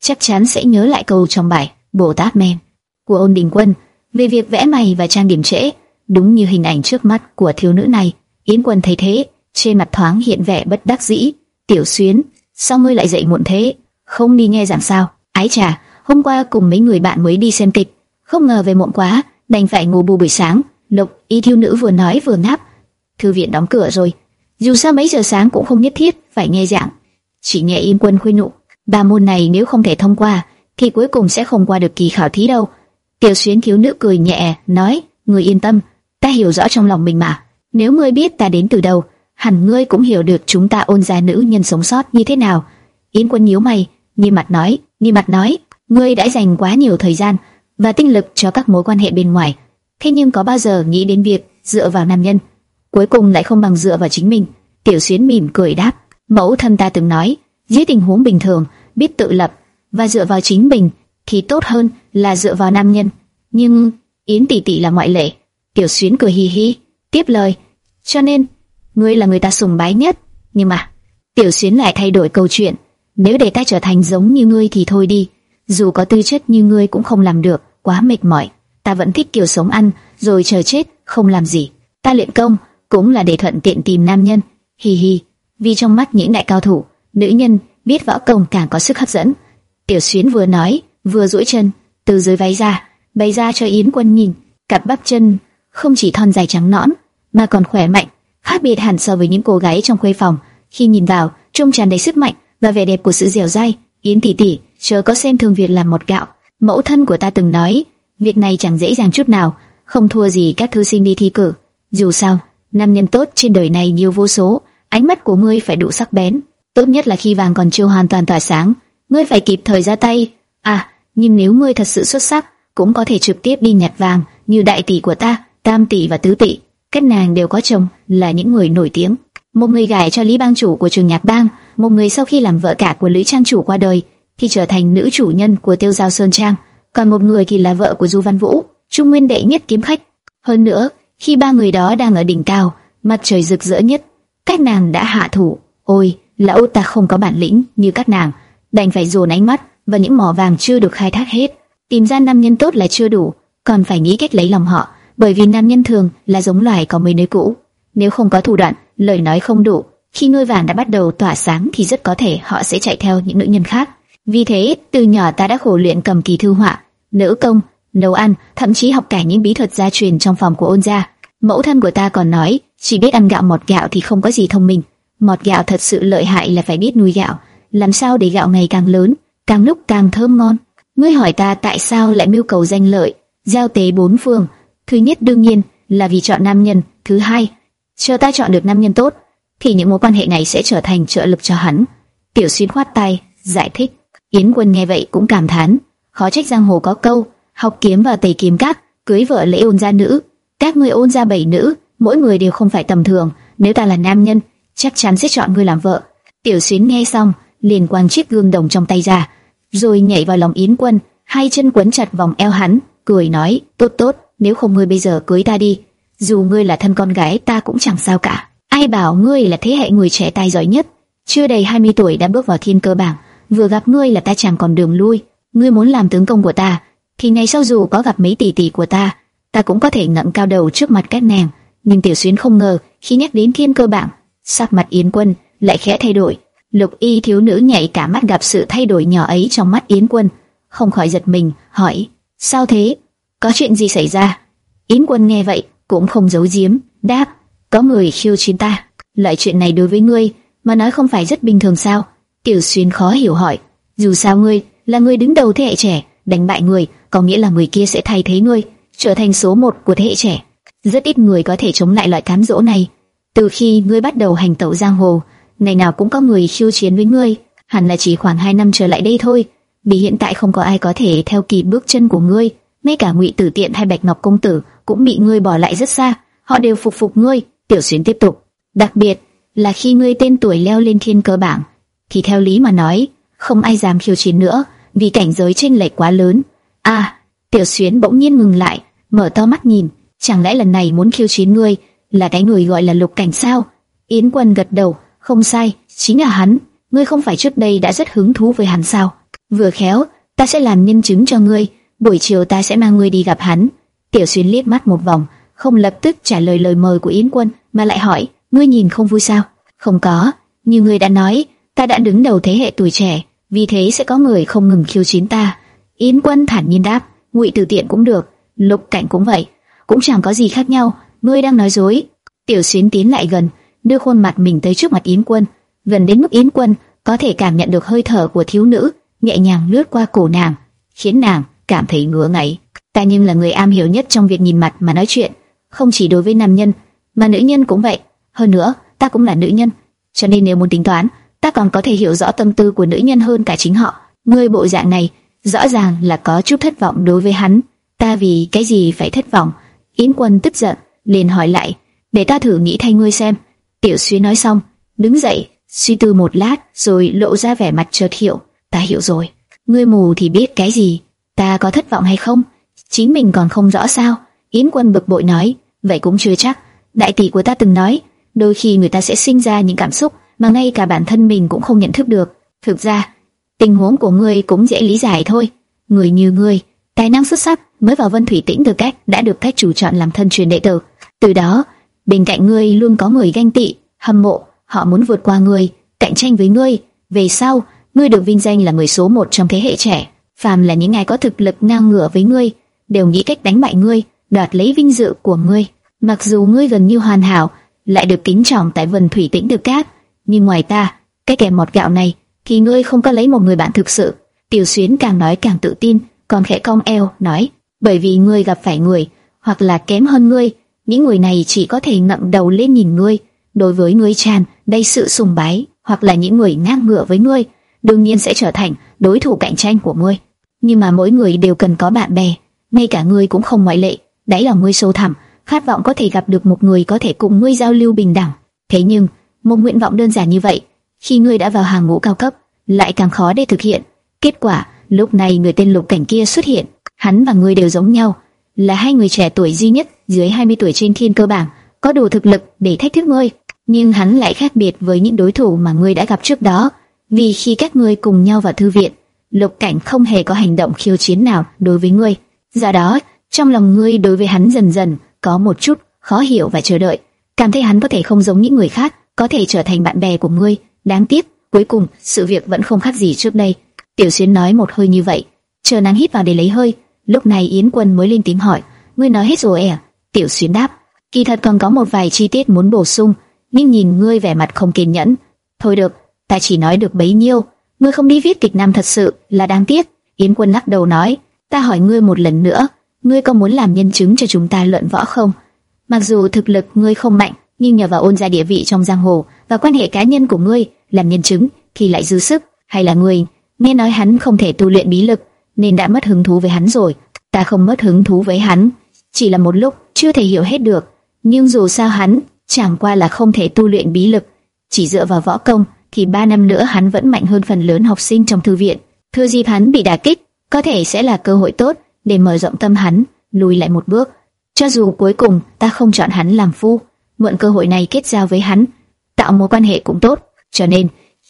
chắc chắn sẽ nhớ lại câu trong bài Bồ Tát Men của Ôn Đình Quân về việc vẽ mày và trang điểm trễ, đúng như hình ảnh trước mắt của thiếu nữ này. Yến Quân thấy thế, trên mặt thoáng hiện vẻ bất đắc dĩ. Tiểu Xuyến, sao ngươi lại dậy muộn thế? Không đi nghe giảng sao? Ái trà, hôm qua cùng mấy người bạn mới đi xem kịch, không ngờ về muộn quá, đành phải ngủ bù buổi sáng. Lục y thiếu nữ vừa nói vừa ngáp. Thư viện đóng cửa rồi, dù sao mấy giờ sáng cũng không nhất thiết phải nghe giảng. Chỉ nghe im quân khuyên nhủ, ba môn này nếu không thể thông qua, thì cuối cùng sẽ không qua được kỳ khảo thí đâu. Tiểu Xuyến thiếu nữ cười nhẹ, nói, người yên tâm, ta hiểu rõ trong lòng mình mà. Nếu ngươi biết ta đến từ đâu, hẳn ngươi cũng hiểu được chúng ta ôn gia nữ nhân sống sót như thế nào. Yến Quân nhíu mày, nghi mặt nói, nghi mặt nói, ngươi đã dành quá nhiều thời gian và tinh lực cho các mối quan hệ bên ngoài, thế nhưng có bao giờ nghĩ đến việc dựa vào nam nhân, cuối cùng lại không bằng dựa vào chính mình? Tiểu Xuyến mỉm cười đáp, mẫu thân ta từng nói, dưới tình huống bình thường, biết tự lập và dựa vào chính mình thì tốt hơn là dựa vào nam nhân. Nhưng Yến tỷ tỷ là ngoại lệ. Tiểu Xuyến cười hi hi, tiếp lời, cho nên ngươi là người ta sùng bái nhất. Nhưng mà Tiểu Xuyến lại thay đổi câu chuyện, nếu để ta trở thành giống như ngươi thì thôi đi, dù có tư chất như ngươi cũng không làm được, quá mệt mỏi. Ta vẫn thích kiểu sống ăn, rồi chờ chết, không làm gì. Ta luyện công cũng là để thuận tiện tìm nam nhân. Hi hi, vì trong mắt những đại cao thủ, nữ nhân biết võ công càng có sức hấp dẫn. Tiểu Xuyến vừa nói, vừa duỗi chân từ dưới váy ra, bày ra cho Yến Quân nhìn. Cặp bắp chân không chỉ thon dài trắng nõn, mà còn khỏe mạnh, khác biệt hẳn so với những cô gái trong khuê phòng. Khi nhìn vào, trông tràn đầy sức mạnh và vẻ đẹp của sự dẻo dai. Yến tỷ tỷ, chớ có xem thường việc làm một gạo. Mẫu thân của ta từng nói, việc này chẳng dễ dàng chút nào, không thua gì các thư sinh đi thi cử. Dù sao, nam nhân tốt trên đời này nhiều vô số, ánh mắt của ngươi phải đủ sắc bén. Tốt nhất là khi vàng còn chưa hoàn toàn tỏa sáng, ngươi phải kịp thời ra tay. À, nhưng nếu ngươi thật sự xuất sắc, cũng có thể trực tiếp đi nhặt vàng như đại tỷ của ta, tam tỷ và tứ tỷ. Các nàng đều có chồng là những người nổi tiếng. Một người gả cho Lý Bang chủ của trường nhạc bang, một người sau khi làm vợ cả của Lý Trang chủ qua đời thì trở thành nữ chủ nhân của Tiêu Giao Sơn Trang, còn một người thì là vợ của Du Văn Vũ, trung nguyên đệ nhất kiếm khách. Hơn nữa, khi ba người đó đang ở đỉnh cao, mặt trời rực rỡ nhất, các nàng đã hạ thủ. Ôi, lão ta không có bản lĩnh như các nàng, đành phải dồn ánh mắt và những mỏ vàng chưa được khai thác hết. Tìm ra nam nhân tốt là chưa đủ, còn phải nghĩ cách lấy lòng họ, bởi vì nam nhân thường là giống loài có mấy nơi cũ. Nếu không có thủ đoạn, lời nói không đủ, khi ngôi vàng đã bắt đầu tỏa sáng thì rất có thể họ sẽ chạy theo những nữ nhân khác. Vì thế, từ nhỏ ta đã khổ luyện cầm kỳ thư họa, nữ công, nấu ăn, thậm chí học cả những bí thuật gia truyền trong phòng của ôn gia. Mẫu thân của ta còn nói, chỉ biết ăn gạo mọt gạo thì không có gì thông minh. Mọt gạo thật sự lợi hại là phải biết nuôi gạo, làm sao để gạo ngày càng lớn, càng lúc càng thơm ngon. Ngươi hỏi ta tại sao lại mưu cầu danh lợi, giao tế bốn phương. Thứ nhất đương nhiên là vì chọn nam nhân, thứ hai, chờ ta chọn được nam nhân tốt, thì những mối quan hệ này sẽ trở thành trợ lực cho hắn. Tiểu Xuyên khoát tay, giải thích. Yến Quân nghe vậy cũng cảm thán, khó trách giang hồ có câu, học kiếm và tẩy kiếm các, cưới vợ lễ ôn gia nữ. Các ngươi ôn gia bảy nữ, mỗi người đều không phải tầm thường, nếu ta là nam nhân, chắc chắn sẽ chọn ngươi làm vợ. Tiểu Xuyến nghe xong, liền quăng chiếc gương đồng trong tay ra, rồi nhảy vào lòng Yến Quân, hai chân quấn chặt vòng eo hắn, cười nói: "Tốt tốt, nếu không ngươi bây giờ cưới ta đi, dù ngươi là thân con gái ta cũng chẳng sao cả. Ai bảo ngươi là thế hệ người trẻ tài giỏi nhất, chưa đầy 20 tuổi đã bước vào thiên cơ bảng, vừa gặp ngươi là ta chẳng còn đường lui. Ngươi muốn làm tướng công của ta, thì ngày sau dù có gặp mấy tỷ tỷ của ta, ta cũng có thể ngẩng cao đầu trước mặt các nàng." Nhưng Tiểu Xuyên không ngờ, khi nhắc đến thiên cơ bảng, sắc mặt Yến Quân lại khẽ thay đổi. Lục Y thiếu nữ nhảy cả mắt gặp sự thay đổi nhỏ ấy trong mắt Yến Quân, không khỏi giật mình, hỏi: "Sao thế? Có chuyện gì xảy ra?" Yến Quân nghe vậy, cũng không giấu giếm, đáp: "Có người khiêu chiến ta. Loại chuyện này đối với ngươi mà nói không phải rất bình thường sao?" Tiểu Xuyên khó hiểu hỏi: "Dù sao ngươi là người đứng đầu thế hệ trẻ, đánh bại người, có nghĩa là người kia sẽ thay thế ngươi, trở thành số một của thế hệ trẻ. Rất ít người có thể chống lại loại cám dỗ này. Từ khi ngươi bắt đầu hành tẩu giang hồ." ngày nào cũng có người khiêu chiến với ngươi, hẳn là chỉ khoảng 2 năm trở lại đây thôi. Vì hiện tại không có ai có thể theo kịp bước chân của ngươi, ngay cả Ngụy Tử Tiện hay Bạch Ngọc công tử cũng bị ngươi bỏ lại rất xa, họ đều phục phục ngươi. Tiểu Xuyến tiếp tục, đặc biệt là khi ngươi tên tuổi leo lên thiên cơ bảng, thì theo lý mà nói, không ai dám khiêu chiến nữa, vì cảnh giới chênh lệch quá lớn. À, Tiểu Xuyến bỗng nhiên ngừng lại, mở to mắt nhìn, chẳng lẽ lần này muốn khiêu chiến ngươi là cái người gọi là Lục Cảnh sao? Yến Quân gật đầu, không sai, chính là hắn. Ngươi không phải trước đây đã rất hứng thú với hắn sao? Vừa khéo, ta sẽ làm nhân chứng cho ngươi. Buổi chiều ta sẽ mang ngươi đi gặp hắn. Tiểu Xuyên liếc mắt một vòng, không lập tức trả lời lời mời của Yến Quân, mà lại hỏi: ngươi nhìn không vui sao? Không có, như ngươi đã nói, ta đã đứng đầu thế hệ tuổi trẻ, vì thế sẽ có người không ngừng khiêu chiến ta. Yến Quân thản nhiên đáp: Ngụy Tử Tiện cũng được, Lục Cảnh cũng vậy, cũng chẳng có gì khác nhau. Ngươi đang nói dối. Tiểu Xuyên tiến lại gần đưa khuôn mặt mình tới trước mặt Yến Quân, gần đến mức Yến Quân có thể cảm nhận được hơi thở của thiếu nữ nhẹ nhàng lướt qua cổ nàng, khiến nàng cảm thấy ngứa ngáy. Ta nhưng là người am hiểu nhất trong việc nhìn mặt mà nói chuyện, không chỉ đối với nam nhân, mà nữ nhân cũng vậy. Hơn nữa, ta cũng là nữ nhân, cho nên nếu muốn tính toán, ta còn có thể hiểu rõ tâm tư của nữ nhân hơn cả chính họ. Ngươi bộ dạng này, rõ ràng là có chút thất vọng đối với hắn. Ta vì cái gì phải thất vọng? Yến Quân tức giận, liền hỏi lại, để ta thử nghĩ thay ngươi xem. Tiểu Xuyến nói xong, đứng dậy, suy tư một lát, rồi lộ ra vẻ mặt chợt hiểu. Ta hiểu rồi. Ngươi mù thì biết cái gì? Ta có thất vọng hay không? Chính mình còn không rõ sao? Yến Quân bực bội nói, vậy cũng chưa chắc. Đại tỷ của ta từng nói, đôi khi người ta sẽ sinh ra những cảm xúc mà ngay cả bản thân mình cũng không nhận thức được. Thực ra, tình huống của ngươi cũng dễ lý giải thôi. Người như ngươi, tài năng xuất sắc, mới vào Vân Thủy Tĩnh từ cách đã được các chủ chọn làm thân truyền đệ tử. Từ đó, bên cạnh ngươi luôn có người ganh tị, hâm mộ, họ muốn vượt qua ngươi, cạnh tranh với ngươi. Về sau, ngươi được vinh danh là người số một trong thế hệ trẻ. Phàm là những ai có thực lực ngang ngửa với ngươi, đều nghĩ cách đánh bại ngươi, đoạt lấy vinh dự của ngươi. Mặc dù ngươi gần như hoàn hảo, lại được kính trọng tại Vân Thủy Tĩnh được cát, nhưng ngoài ta, cái kẻ mọt gạo này, thì ngươi không có lấy một người bạn thực sự. Tiểu Xuyến càng nói càng tự tin, còn khẽ cong eo nói, bởi vì ngươi gặp phải người hoặc là kém hơn ngươi, những người này chỉ có thể ngậm đầu lên nhìn ngươi. Đối với ngươi tràn đầy sự sùng bái, hoặc là những người ngang ngửa với ngươi, đương nhiên sẽ trở thành đối thủ cạnh tranh của ngươi. Nhưng mà mỗi người đều cần có bạn bè, ngay cả ngươi cũng không ngoại lệ. Đấy là ngươi sâu thẳm, khát vọng có thể gặp được một người có thể cùng ngươi giao lưu bình đẳng. Thế nhưng, một nguyện vọng đơn giản như vậy, khi ngươi đã vào hàng ngũ cao cấp, lại càng khó để thực hiện. Kết quả, lúc này người tên Lục Cảnh kia xuất hiện, hắn và ngươi đều giống nhau, là hai người trẻ tuổi duy nhất dưới 20 tuổi trên thiên cơ bảng, có đủ thực lực để thách thức ngươi. Nhưng hắn lại khác biệt với những đối thủ mà ngươi đã gặp trước đó, vì khi các ngươi cùng nhau vào thư viện, Lục Cảnh không hề có hành động khiêu chiến nào đối với ngươi. Do đó, trong lòng ngươi đối với hắn dần dần có một chút khó hiểu và chờ đợi, cảm thấy hắn có thể không giống những người khác, có thể trở thành bạn bè của ngươi. Đáng tiếc, cuối cùng sự việc vẫn không khác gì trước đây. Tiểu xuyên nói một hơi như vậy, chờ nàng hít vào để lấy hơi. Lúc này Yến Quân mới lên tiếng hỏi, ngươi nói hết rồi à? Tiểu xuyên đáp, kỳ thật còn có một vài chi tiết muốn bổ sung, nhưng nhìn ngươi vẻ mặt không kiên nhẫn. Thôi được, ta chỉ nói được bấy nhiêu. Ngươi không đi viết kịch nam thật sự là đáng tiếc. Yến Quân lắc đầu nói, ta hỏi ngươi một lần nữa, ngươi có muốn làm nhân chứng cho chúng ta luận võ không? Mặc dù thực lực ngươi không mạnh, nhưng nhờ vào ôn gia địa vị trong giang hồ và quan hệ cá nhân của ngươi làm nhân chứng thì lại dư sức. Hay là ngươi nghe nói hắn không thể tu luyện bí lực nên đã mất hứng thú với hắn rồi? Ta không mất hứng thú với hắn, chỉ là một lúc chưa thể hiểu hết được. Nhưng dù sao hắn chẳng qua là không thể tu luyện bí lực, chỉ dựa vào võ công thì ba năm nữa hắn vẫn mạnh hơn phần lớn học sinh trong thư viện. thưa dịp hắn bị đả kích, có thể sẽ là cơ hội tốt để mở rộng tâm hắn, lùi lại một bước. Cho dù cuối cùng ta không chọn hắn làm phu, mượn cơ hội này kết giao với hắn, tạo mối quan hệ cũng tốt. Cho nên,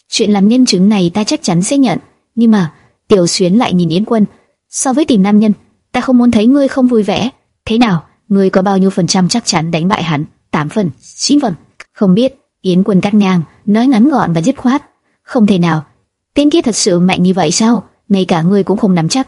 chuyện làm nhân chứng này ta chắc chắn sẽ nhận. Nhưng mà, Tiểu Xuyến lại nhìn Yến Quân, so với tìm nam nhân, ta không muốn thấy ngươi không vui vẻ. Thế nào, ngươi có bao nhiêu phần trăm chắc chắn đánh bại hắn? 8 phần, 9 phần. Không biết, Yến Quân cắt ngang, nói ngắn gọn và dứt khoát. Không thể nào, tên kia thật sự mạnh như vậy sao? Ngay cả ngươi cũng không nắm chắc.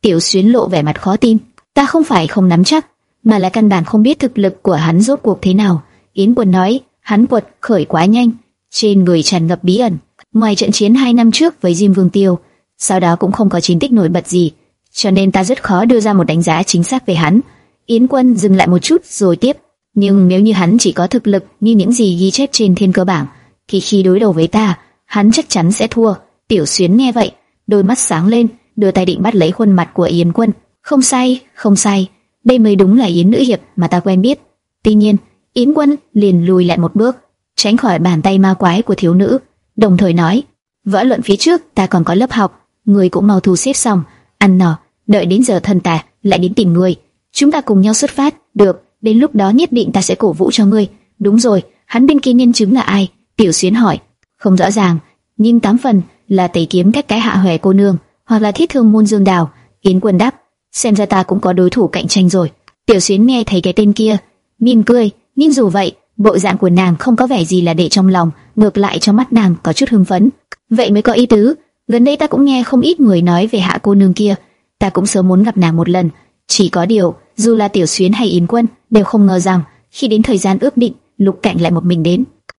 Tiểu Xuyến lộ vẻ mặt khó tin. Ta không phải không nắm chắc, mà là căn bản không biết thực lực của hắn rốt cuộc thế nào. Yến Quân nói, hắn quật khởi quá nhanh, trên người tràn ngập bí ẩn. Ngoài trận chiến hai năm trước với Diêm Vương Tiêu, sau đó cũng không có chiến tích nổi bật gì, cho nên ta rất khó đưa ra một đánh giá chính xác về hắn. Yến Quân dừng lại một chút rồi tiếp, nhưng nếu như hắn chỉ có thực lực như những gì ghi chép trên thiên cơ bảng, thì khi đối đầu với ta, hắn chắc chắn sẽ thua. Tiểu Xuyến nghe vậy, đôi mắt sáng lên, đưa tay định bắt lấy khuôn mặt của Yến Quân. Không sai, không sai, đây mới đúng là Yến nữ hiệp mà ta quen biết. Tuy nhiên, Yến Quân liền lùi lại một bước, tránh khỏi bàn tay ma quái của thiếu nữ, đồng thời nói: Vỡ luận phía trước ta còn có lớp học, người cũng mau thu xếp xong, ăn nọ, đợi đến giờ thân ta lại đến tìm người, chúng ta cùng nhau xuất phát. Được, đến lúc đó nhất định ta sẽ cổ vũ cho ngươi. Đúng rồi, hắn bên kia nhân chứng là ai? Tiểu Xuyến hỏi. Không rõ ràng, nhưng tám phần là tẩy kiếm các cái hạ hoè cô nương, hoặc là thiết thương môn dương đào. Yến Quân đáp, xem ra ta cũng có đối thủ cạnh tranh rồi. Tiểu Xuyến nghe thấy cái tên kia, mỉm cười, nhưng dù vậy, bộ dạng của nàng không có vẻ gì là để trong lòng, ngược lại trong mắt nàng có chút hưng phấn. Vậy mới có ý tứ. Gần đây ta cũng nghe không ít người nói về hạ cô nương kia, ta cũng sớm muốn gặp nàng một lần. Chỉ có điều, dù là Tiểu Xuyến hay Yến Quân, đều không ngờ rằng khi đến thời gian ước định, Lục Cảnh lại một mình đến.